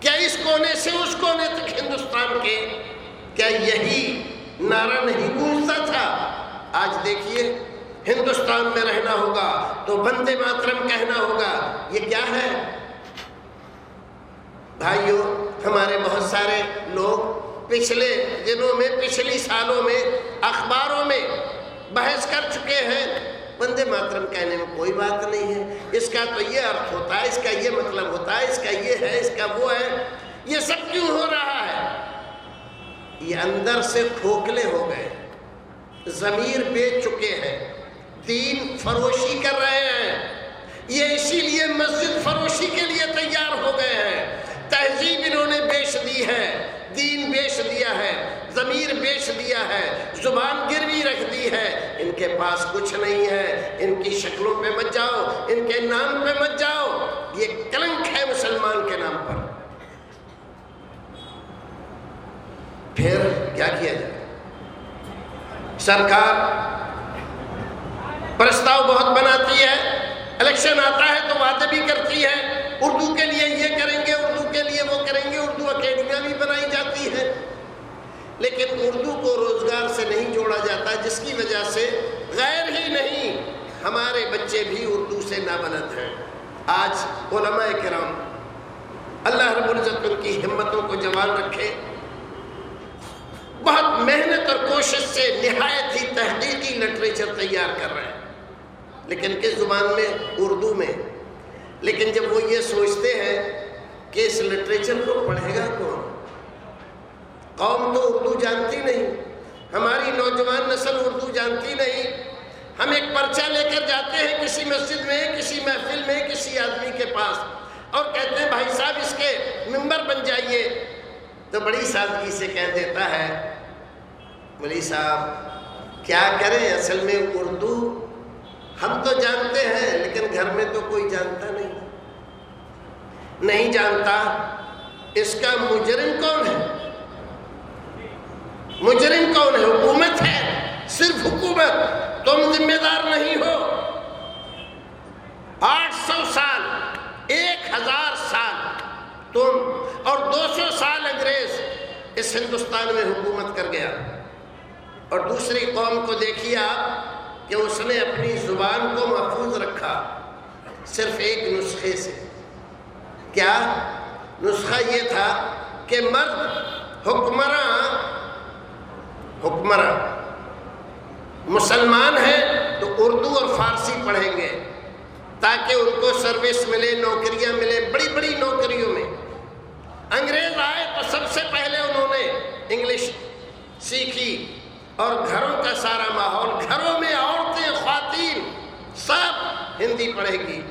[SPEAKER 1] کیا اس کونے سے اس کونے تک ہندوستان کے؟ کیا یہی نعرہ نہیں گونجتا تھا؟ آج دیکھیے ہندوستان میں رہنا ہوگا، تو بندے ماترم کہنا ہوگا، یہ کیا ہے؟ بھائیوں ہمارے بہت سارے لوگ پچھلے دنوں میں، پچھلی سالوں میں اخباروں میں بحث کر چکے ہیں۔ بندے ماترم کہنے میں کوئی بات نہیں ہے۔ اس کا تو یہ ارتھ ہوتا ہے، اس کا یہ مطلب ہوتا ہے، اس کا یہ ہے، اس کا وہ ہے۔ یہ سب کیوں ہو رہا ہے؟ یہ اندر سے کھوکھلے ہو گئے۔ ضمیر بیچ چکے ہیں۔ دین فروشی کر رہے ہیں۔ یہ اسی لیے مسجد فروشی کے لیے تیار ہو گئے ہیں۔ تہذیب انہوں نے بیچ دی ہے، دین بیچ دیا ہے، ضمیر بیچ دیا ہے، زبان گروی رکھ دی ہے۔ ان کے پاس کچھ نہیں ہے، ان کی شکلوں پہ مت جاؤ، ان کے نام پہ مت جاؤ۔ یہ کلنک ہے مسلمان کے نام پر۔ پھر کیا کیا جائے؟ سرکار پرستاؤ بہت بناتی ہے، الیکشن آتا ہے تو وعدے بھی کرتی ہے۔ اردو کے لیے یہ کریں گے، اردو کے لیے وہ کریں گے۔ اردو اکیڈمیاں بھی بنائی جاتی ہیں۔ لیکن اردو کو روزگار سے نہیں جوڑا جاتا، جس کی وجہ سے غیر ہی نہیں، ہمارے بچے بھی اردو سے نابلد ہیں۔ آج علماء کرام، اللہ رب العزت ان کی ہمتوں کو جوان رکھے۔ بہت محنت اور کوشش سے نہایت ہی تحقیقی لٹریچر تیار کر رہے ہیں۔ لیکن کس زبان میں؟ اردو میں۔ لیکن جب وہ یہ سوچتے ہیں کہ اس لٹریچر کو پڑھے گا کون؟ قوم تو اردو جانتی نہیں۔ ہماری نوجوان نسل اردو جانتی نہیں۔ ہم ایک پرچہ لے کر جاتے ہیں کسی مسجد میں، کسی محفل میں، کسی آدمی کے پاس۔ اور کہتے ہیں، بھائی صاحب، اس کے ممبر بن جائیے۔ تو بڑی سادگی سے کہہ دیتا ہے بلی صاحب، کیا کریں؟ اصل میں اردو ہم تو جانتے ہیں، لیکن گھر میں تو کوئی جانتا نہیں۔ نہیں جانتا، اس کا مجرم کون ہے؟ مجرم کون ہے؟ حکومت ہے، صرف حکومت۔ تم ذمہ دار نہیں ہو۔ آٹھ سو سال، ایک ہزار سال تم اور دو سو سال انگریز اس ہندوستان میں حکومت کر گیا۔ اور دوسری قوم کو دیکھیے آپ کہ اس نے اپنی زبان کو محفوظ رکھا صرف ایک نسخے سے۔ کیا؟ نسخہ یہ تھا کہ مرد حکمراں حکمراں، مسلمان ہیں تو اردو اور فارسی پڑھیں گے تاکہ ان کو سروس ملے، نوکریاں ملے بڑی بڑی نوکریوں میں۔ انگریز آئے تو سب سے پہلے انہوں نے انگلش سیکھی۔ اور گھروں کا سارا ماحول، گھروں میں عورتیں، خواتین، سب ہندی پڑھے گی۔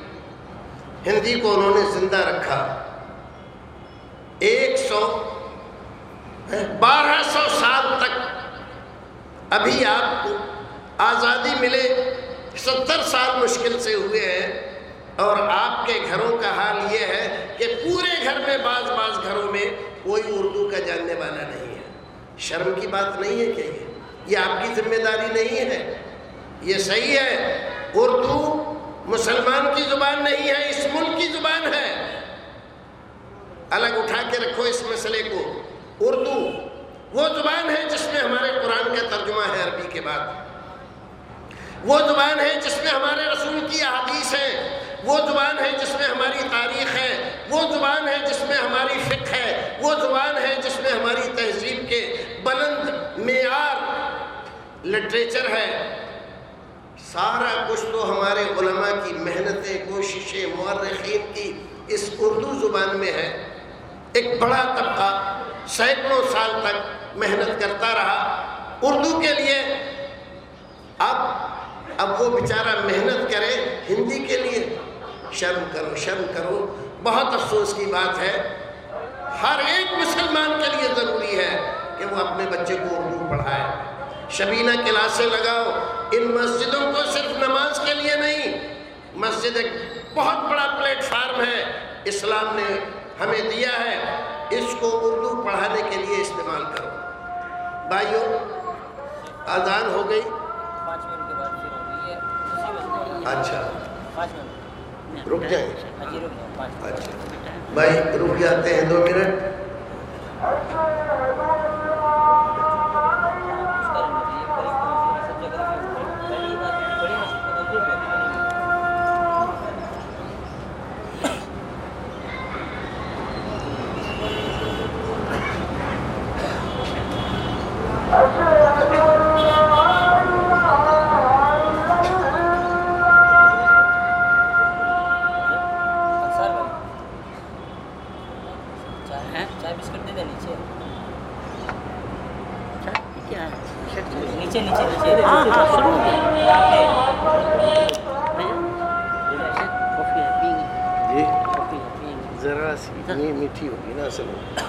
[SPEAKER 1] ہندی کو انہوں نے زندہ رکھا۔ ایک سو بارہ سو سال تک ابھی آپ کو آزادی ملے۔ ستر سال مشکل سے ہوئے ہیں۔ اور آپ کے گھروں کا حال یہ ہے کہ پورے گھر میں بعض بعض گھروں میں کوئی اردو کا جاننے والا نہیں ہے۔ شرم کی بات نہیں ہے کہ یہ؟ یہ آپ کی ذمہ داری نہیں ہے۔ یہ صحیح ہے۔ اردو مسلمان کی زبان نہیں ہے، اس ملک کی زبان ہے۔ الگ اٹھا کے رکھو اس مسئلے کو۔ اردو وہ زبان ہے جس میں ہمارے قرآن کا ترجمہ ہے عربی کے بعد۔ وہ زبان ہے جس میں ہمارے رسول کی احادیث ہے وہ زبان ہے جس میں ہماری تاریخ ہے۔ وہ زبان ہے جس میں ہماری فقہ ہے۔ وہ زبان ہے جس میں ہماری تہذیب کے بلند معیار لٹریچر ہے۔ سارا کچھ تو ہمارے علماء کی محنتیں، کوششیں، مورخین کی اس اردو زبان میں ہے۔ ایک بڑا طبقہ سینکڑوں سال تک محنت کرتا رہا۔ اردو کے لیے اب اب وہ بیچارہ محنت کرے، ہندی کے لیے شرم کرو شرم کرو۔ بہت افسوس کی بات ہے۔ ہر ایک مسلمان کے لیے ضروری ہے کہ وہ اپنے بچے کو اردو پڑھائے۔ شبینہ کلاسیں لگاؤ۔ ان مسجدوں کو صرف نماز کے لیے نہیں، مسجد ایک بہت بڑا پلیٹ فارم ہے۔ اسلام نے ہمیں دیا ہے، اس کو اردو پڑھانے کے لیے استعمال کرو۔ بھائیو، آزان ہو گئی۔ اچھا۔ رک جائیں۔ اچھا۔ بھائی، رک جاتے ہیں دو منٹ۔ میٹھی ہوگی نا اصل میں۔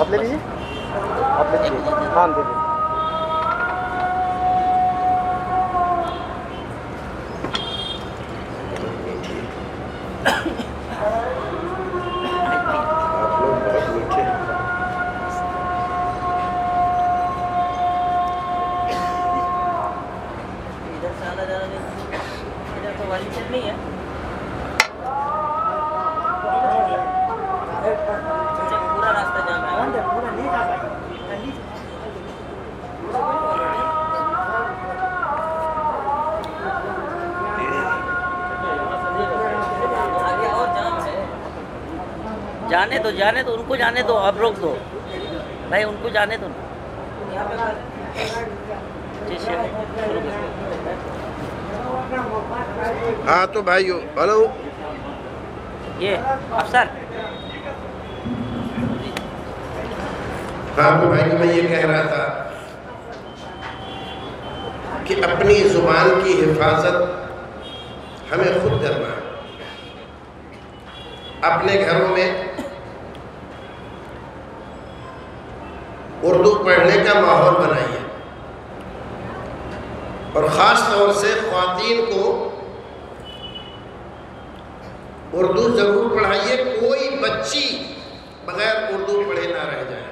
[SPEAKER 2] جانے دو جانے دو ان کو جانے دو اب روک دو بھائی ان کو جانے دو
[SPEAKER 1] ہاں تو بھائی ہلو۔
[SPEAKER 2] یہ افسر۔
[SPEAKER 1] ہاں تو بھائی میں یہ کہہ رہا تھا کہ اپنی زبان کی حفاظت ہمیں خود کرنا ہے۔ اپنے گھروں میں اردو پڑھنے کا ماحول بنائیے اور خاص طور سے خواتین کو اردو ضرور پڑھائیے کوئی بچی بغیر اردو پڑھے نہ رہ جائے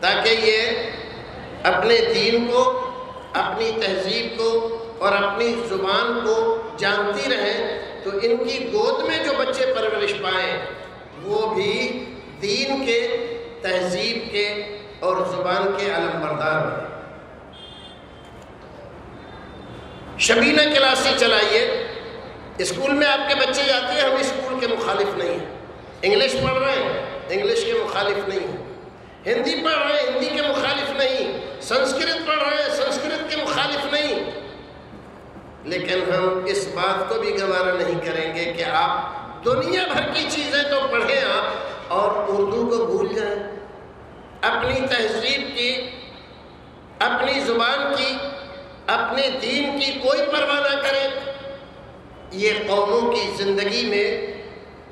[SPEAKER 1] تاکہ یہ اپنے دین کو اپنی تہذیب کو اور اپنی زبان کو جانتی رہیں، تو ان کی گود میں جو بچے پرورش پائیں، وہ بھی دین کے، تہذیب کے اور زبان کے علم بردار بنے شبینہ کلاسی چلائیے۔ اسکول میں آپ کے بچے جاتے ہیں ہم اسکول کے مخالف نہیں ہیں۔ انگلش پڑھ رہے ہیں، انگلش کے مخالف نہیں ہیں۔ ہندی پڑھ رہے ہیں، ہندی کے مخالف نہیں سنسکرت پڑھ رہے ہیں، سنسکرت کے مخالف نہیں لیکن ہم اس بات کو بھی گوارا نہیں کریں گے کہ آپ دنیا بھر کی چیزیں تو پڑھیں آپ اور اردو کو بھول جائیں۔ اپنی تہذیب کی، اپنی زبان کی، اپنے دین کی کوئی پرواہ نہ کریں۔ یہ قوموں کی زندگی میں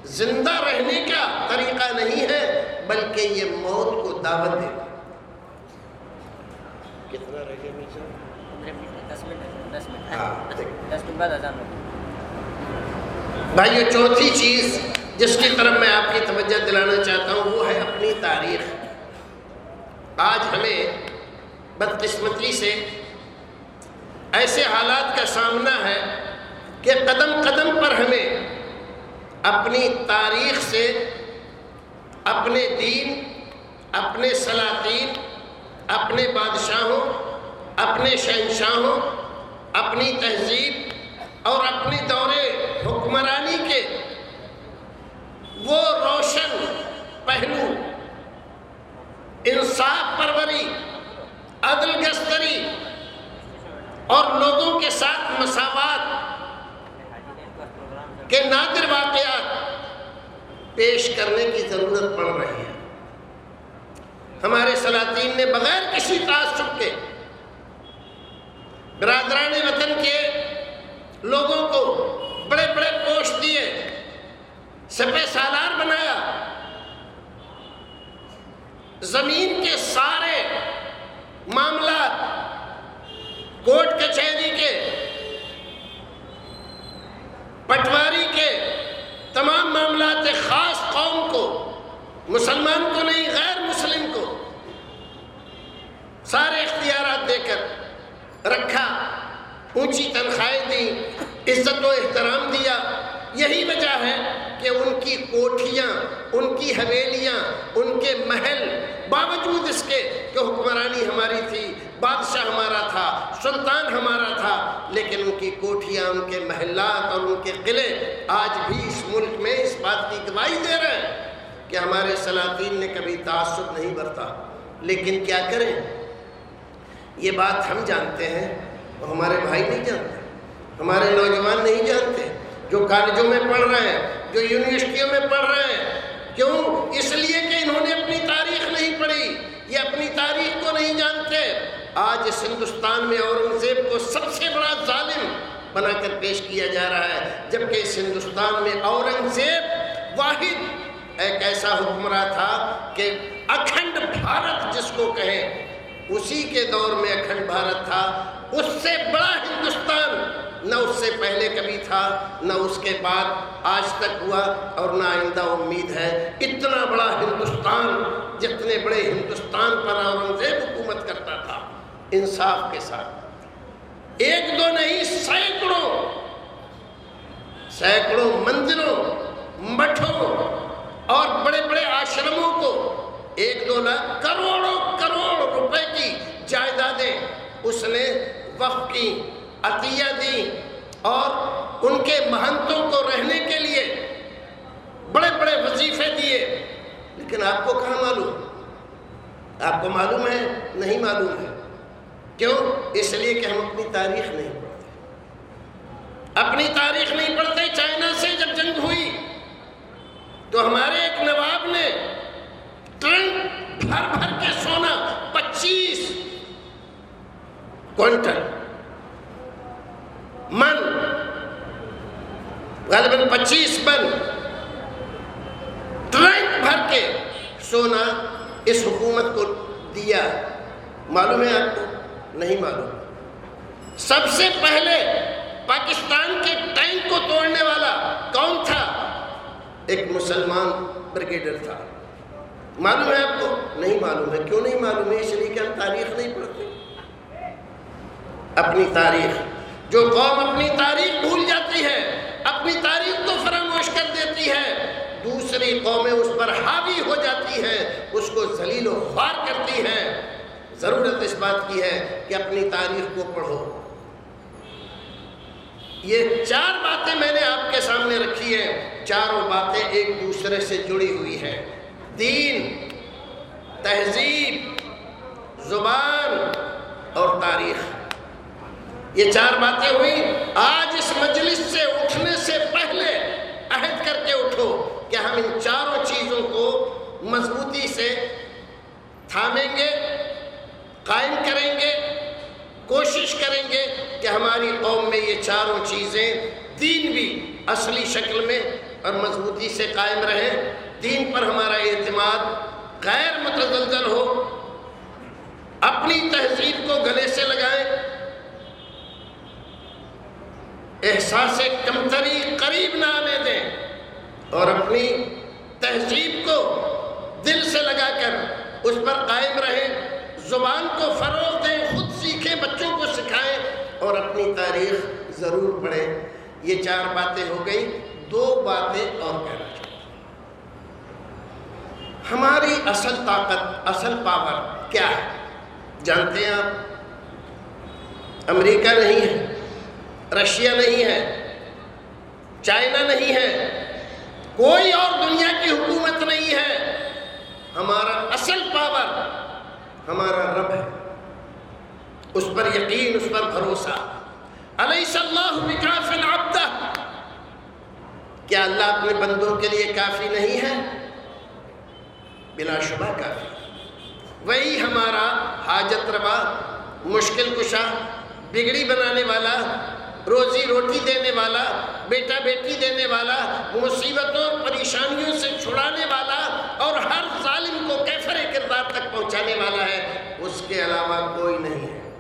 [SPEAKER 1] زندہ رہنے کا طریقہ نہیں ہے، بلکہ یہ موت کو دعوت دے کتنا رہ گیا
[SPEAKER 2] دس منٹ دس منٹ بعد اذان ہوگی
[SPEAKER 1] بھائیو، چوتھی چیز جس کی طرف میں آپ کی توجہ دلانا چاہتا ہوں، وہ ہے اپنی تاریخ۔ آج ہمیں بدقسمتی سے ایسے حالات کا سامنا ہے کہ قدم قدم پر ہمیں اپنی تاریخ سے اپنے دین، اپنے سلاطین اپنے بادشاہوں، اپنے شہنشاہوں اپنی تہذیب اور اپنی دور حکمرانی کے وہ روشن پہلو، انصاف پروری، عدل گستری اور لوگوں کے ساتھ مساوات کے نادر واقعات پیش کرنے کی ضرورت پڑ رہی ہے۔ ہمارے سلاطین نے بغیر کسی تعصب کے برادران وطن کے لوگوں کو بڑے بڑے پوسٹ دیے، سپہ سالار بنایا۔ زمین کے سارے معاملات کوٹ کچہری کے، پٹواری کے تمام معاملات خاص قوم کو، مسلمان کو نہیں، غیر مسلم کو سارے اختیارات دے کر رکھا، اونچی تنخواہیں دی عزت و احترام دیا۔ یہی وجہ ہے کہ ان کی کوٹھیاں، ان کی حویلیاں، ان کے محل باوجود اس کے کہ حکمرانی ہماری تھی، بادشاہ ہمارا تھا، سلطان ہمارا تھا، لیکن ان کی کوٹھیاں، ان کے محلات اور ان کے قلعے آج بھی اس ملک میں اس بات کی گواہی دے رہے ہیں کہ ہمارے سلاطین نے کبھی تعصب نہیں برتا۔ لیکن کیا کریں؟ یہ بات ہم جانتے ہیں اور ہمارے بھائی نہیں جانتے، ہمارے نوجوان نہیں جانتے، جو کالجوں میں پڑھ رہے ہیں، جو یونیورسٹیوں میں پڑھ رہے ہیں، کیوں؟ اس لیے کہ انہوں نے اپنی تاریخ نہیں پڑھی، یہ اپنی تاریخ کو نہیں جانتے۔ آج اس ہندوستان میں اورنگزیب کو سب سے بڑا ظالم بنا کر پیش کیا جا رہا ہے، جبکہ اس ہندوستان میں اورنگزیب واحد ایک ایسا حکمراں تھا کہ اکھنڈ بھارت جس کو کہیں اسی کے دور میں اکھنڈ بھارت تھا، اس سے بڑا ہندوستان نہ اس سے پہلے کبھی تھا، نہ اس کے بعد آج تک ہوا اور نہ آئندہ امید ہے۔ اتنا بڑا ہندوستان جتنے بڑے ہندوستان پر اورنگزیب حکومت کرتا تھا، انصاف کے ساتھ۔ ایک دو نہیں، سینکڑوں سینکڑوں مندروں مٹھوں اور بڑے بڑے آشرموں کو ایک دو لاکھ کروڑوں کروڑ روپے کی جائیدادیں اس نے وقف کی، عطیہ دی اور ان کے مہنتوں کو رہنے کے لیے بڑے بڑے وظیفے دیے۔ لیکن آپ کو کہاں معلوم؟ آپ کو معلوم ہے؟ نہیں معلوم ہے۔ کیوں؟ اس لیے کہ ہم اپنی تاریخ نہیں پڑھتے۔ اپنی تاریخ نہیں پڑھتے، چائنا سے جب جنگ ہوئی تو ہمارے ایک نواب نے ٹرنک بھر بھر کے سونا، پچیس کوئنٹل۔ من۔ غالباً پچیس من۔ ٹرنک بھر کے سونا، اس حکومت کو دیا۔ معلوم ہے آپ کو؟ نہیں معلوم۔ سب سے پہلے پاکستان کے ٹینک کو توڑنے والا کون تھا؟ ایک مسلمان بریگیڈر تھا۔ معلوم ہے آپ کو؟ نہیں معلوم ہے۔ کیوں نہیں معلوم ہے؟ اس لیے کہ ہم تاریخ نہیں پڑھتے۔ اپنی تاریخ۔ جو قوم اپنی تاریخ بھول جاتی ہے، اپنی تاریخ کو فراموش کر دیتی ہے، دوسری قومیں اس پر حاوی ہو جاتی ہیں، اس کو ذلیل و خوار کرتی ہیں۔ ضرورت اس بات کی ہے کہ اپنی تاریخ کو پڑھو۔ یہ چار باتیں میں نے آپ کے سامنے رکھی ہیں۔ چاروں باتیں ایک دوسرے سے جڑی ہوئی ہیں۔ دین، تہذیب، زبان اور تاریخ۔ یہ چار باتیں ہوئی آج اس مجلس سے اٹھنے سے پہلے عہد کر کے اٹھو کہ ہم ان چاروں چیزوں کو مضبوطی سے تھامیں گے، قائم کریں گے، کوشش کریں گے کہ ہماری قوم میں یہ چاروں چیزیں دین بھی اصلی شکل میں اور مضبوطی سے قائم رہیں۔ دین پر ہمارا اعتماد غیر متزلزل ہو، اپنی تہذیب کو گلے سے لگائیں، احساس کمتری قریب نہ آنے دیں اور اپنی تہذیب کو دل سے لگا کر اس پر قائم رہیں، زبان کو فروغ دیں، خود سیکھیں، بچوں کو سکھائیں اور اپنی تاریخ ضرور پڑھیں۔ یہ چار باتیں ہو گئی دو باتیں اور کہنا چاہوں۔ ہماری اصل طاقت، اصل پاور کیا ہے؟ جانتے ہیں آپ؟ امریکہ نہیں ہے، رشیا نہیں ہے، چائنا نہیں ہے، کوئی اور دنیا کی حکومت نہیں ہے۔ ہمارا اصل پاور ہمارا رب ہے۔ اس پر یقین، اس پر بھروسہ۔ علیہ اللہ بکاف عبدہ کیا اللہ اپنے بندوں کے لیے کافی نہیں ہے؟ بلا شبہ کافی۔ وہی ہمارا حاجت روا، مشکل کشا، بگڑی بنانے والا، روزی روٹی دینے والا، بیٹا بیٹی دینے والا، مصیبتوں اور پریشانیوں سے چھڑانے والا اور ہر ظالم کو کیفر کردار تک پہنچانے والا ہے، اس کے علاوہ کوئی نہیں ہے۔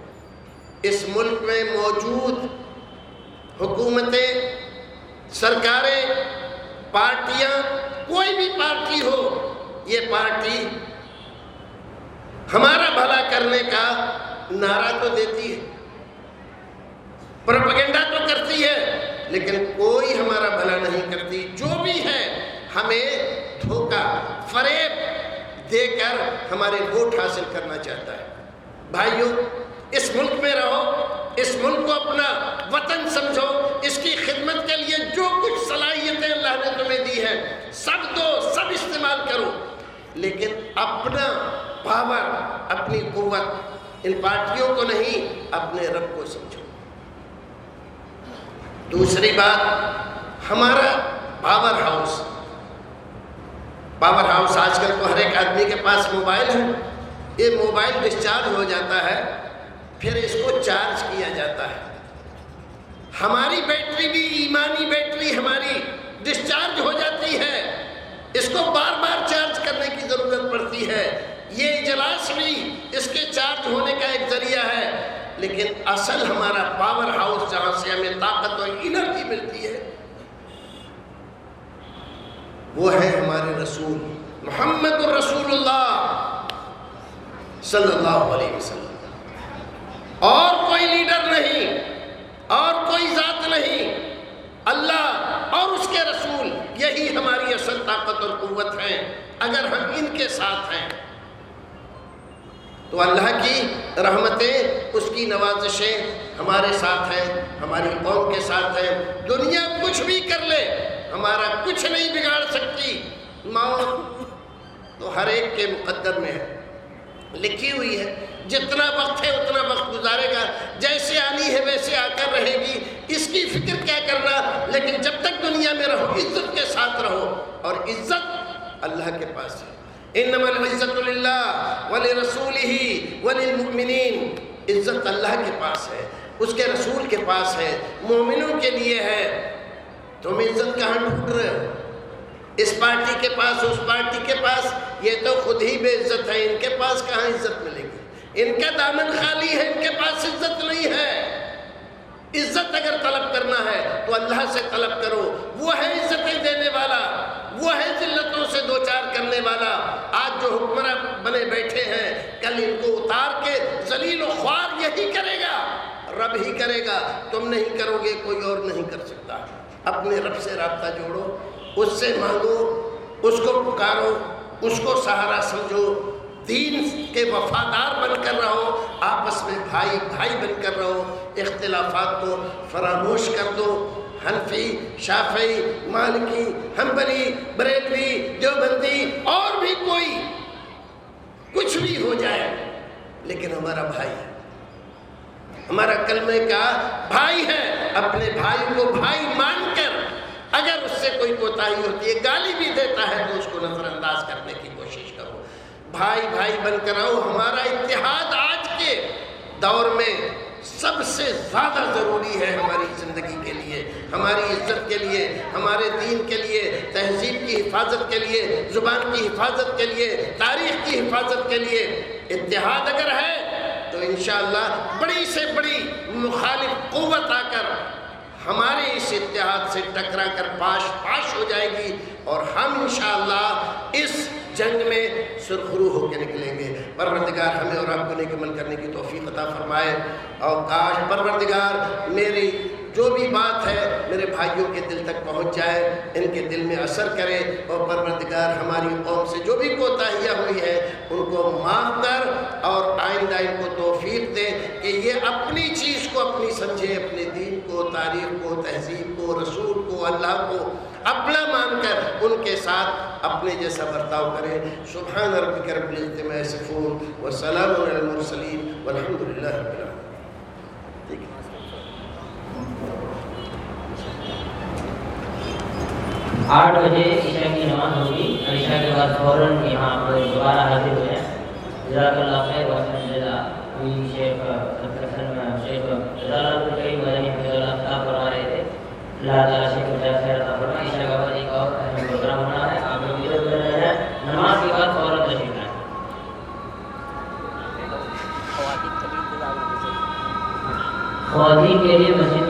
[SPEAKER 1] اس ملک میں موجود حکومتیں، سرکاریں، پارٹیاں، کوئی بھی پارٹی ہو یہ پارٹی ہمارا بھلا کرنے کا نعرہ تو دیتی ہے، پروپگنڈا تو کرتی ہے، لیکن کوئی ہمارا بھلا نہیں کرتی۔ جو بھی ہے، ہمیں دھوکہ، فریب دے کر ہمارے ووٹ حاصل کرنا چاہتا ہے۔ بھائیوں اس ملک میں رہو، اس ملک کو اپنا وطن سمجھو۔ اس کی خدمت کے لیے جو کچھ صلاحیتیں اللہ نے تمہیں دی ہیں، سب دو، سب استعمال کرو۔ لیکن اپنا پاور، اپنی قوت، ان پارٹیوں کو نہیں، اپنے رب کو سمجھو۔ دوسری بات، ہمارا پاور ہاؤس۔ پاور ہاؤس آج کل تو ہر ایک آدمی کے پاس موبائل ہے۔ یہ موبائل ڈسچارج ہو جاتا ہے، پھر اس کو چارج کیا جاتا ہے۔ ہماری بیٹری بھی ایمانی بیٹری ہماری ڈسچارج ہو جاتی ہے۔ اس کو بار بار چارج کرنے کی ضرورت پڑتی ہے۔ یہ اجلاس بھی اس کے چارج ہونے کا ایک ذریعہ ہے۔ لیکن اصل ہمارا پاور ہاؤس جہاں سے ہمیں طاقت اور انرجی ملتی ہے، وہ ہے ہمارے رسول محمد الرسول اللہ صلی اللہ علیہ وسلم۔ اور کوئی لیڈر نہیں، اور کوئی ذات نہیں۔ اللہ اور اس کے رسول، یہی ہماری اصل طاقت اور قوت ہیں اگر ہم ان کے ساتھ ہیں۔ تو اللہ کی رحمتیں، اس کی نوازشیں ہمارے ساتھ ہیں، ہماری قوم کے ساتھ ہیں۔ دنیا کچھ بھی کر لے، ہمارا کچھ نہیں بگاڑ سکتی۔ موت تو ہر ایک کے مقدر میں ہے۔ لکھی ہوئی ہے۔ جتنا وقت ہے اتنا وقت گزارے گا۔ جیسے آنی ہے ویسے آ کر رہے گی۔ اس کی فکر کیا کرنا؟ لیکن جب تک دنیا میں رہو، عزت کے ساتھ رہو۔ اور عزت اللہ کے پاس ہے۔ انما العزت للہ ولرسولہ وللمؤمنین۔ عزت اللہ کے پاس ہے، اس کے رسول کے پاس ہے، مومنوں کے لیے ہے۔ تم عزت کہاں ڈھونڈ رہے ہو؟ اس پارٹی کے پاس، اس پارٹی کے پاس، یہ تو خود ہی بے عزت ہے، ان کے پاس کہاں عزت ملے گی؟ ان کا دامن خالی ہے ان کے پاس عزت نہیں ہے۔ عزت اگر طلب کرنا ہے تو اللہ سے طلب کرو۔ وہ ہے عزتیں دینے والا، وہ ہے ذلتوں سے دو چار کرنے والا۔ آج جو حکمراں بنے بیٹھے ہیں، کل ان کو اتار کے ذلیل و خوار یہی کرے گا، رب ہی کرے گا۔ تم نہیں کرو گے، کوئی اور نہیں کر سکتا۔ اپنے رب سے رابطہ جوڑو۔ اس سے مانگو، اس کو پکارو، اس کو سہارا سمجھو۔ دین کے وفادار بن کر رہو، آپس میں بھائی بھائی بن کر رہو۔ اختلافات کو فراموش کر دو۔ حنفی، شافعی، مالکی ہمبلی بریلوی، دیوبندی، اور بھی کوئی کچھ بھی ہو جائے۔ لیکن ہمارا بھائی ہے ہمارا کلمہ کا بھائی ہے۔ اپنے بھائی کو بھائی مان کر اگر اس سے کوئی کوتاہی ہوتی ہے، گالی بھی دیتا ہے، تو اس کو نظر انداز کرنے کی کوشش کرو۔ بھائی بھائی بن کر آؤ، ہمارا اتحاد آج کے دور میں سب سے زیادہ ضروری ہے ہماری زندگی کے لیے، ہماری عزت کے لیے، ہمارے دین کے لیے، تہذیب کی حفاظت کے لیے، زبان کی حفاظت کے لیے، تاریخ کی حفاظت کے لیے۔ اتحاد اگر ہے، تو انشاءاللہ بڑی سے بڑی مخالف قوت آ کر ہمارے اس اتحاد سے ٹکرا کر پاش پاش ہو جائے گی اور ہم انشاءاللہ اس جنگ میں سرخرو ہو کے نکلیں گے۔ پروردگار ہمیں اور آپ کو نیک عمل کرنے کی توفیق عطا فرمائے۔ اور کاش پروردگار میری جو بھی بات ہے میرے بھائیوں کے دل تک پہنچ جائے، ان کے دل میں اثر کرے۔ اور پروردگار ہماری قوم سے جو بھی کوتاہیاں ہوئی ہے ان کو معاف کر اور آئندہ ان کو توفیق دے کہ یہ اپنی چیز کو اپنی سمجھے، اپنے دین کو تاریخ کو تہذیب کو رسول کو اللہ کو اپنا مان کر ان کے ساتھ اپنے جیسا برتاؤ کریں سبحان ربک رب العزت میں صفون وسلام علی المرسلین والحمد للہ رب العالمین
[SPEAKER 3] آٹھ بجے عشاء کی نماز ہوگی اور عشاء کے بعد فوراً یہاں پر دوبارہ حاضر ہو جائیں جزاک اللہ خیر وحسن جزا ابھی شیخ شیخ رضا اللہ کریم مدنی حفظ اللہ خطاب فرما رہے تھے اللہ تعالیٰ شیخ جزا خیر عطا فرمائے عشاء کے بعد ایک اور اہم پروگرام ہونا ہے آپ لوگ ادھر ادھر رہے ہیں نماز کے بعد فوراً تشریف لائیں
[SPEAKER 2] خواتین کبھی انتظار ہونا چاہیے
[SPEAKER 3] خواتین کے لیے مسجد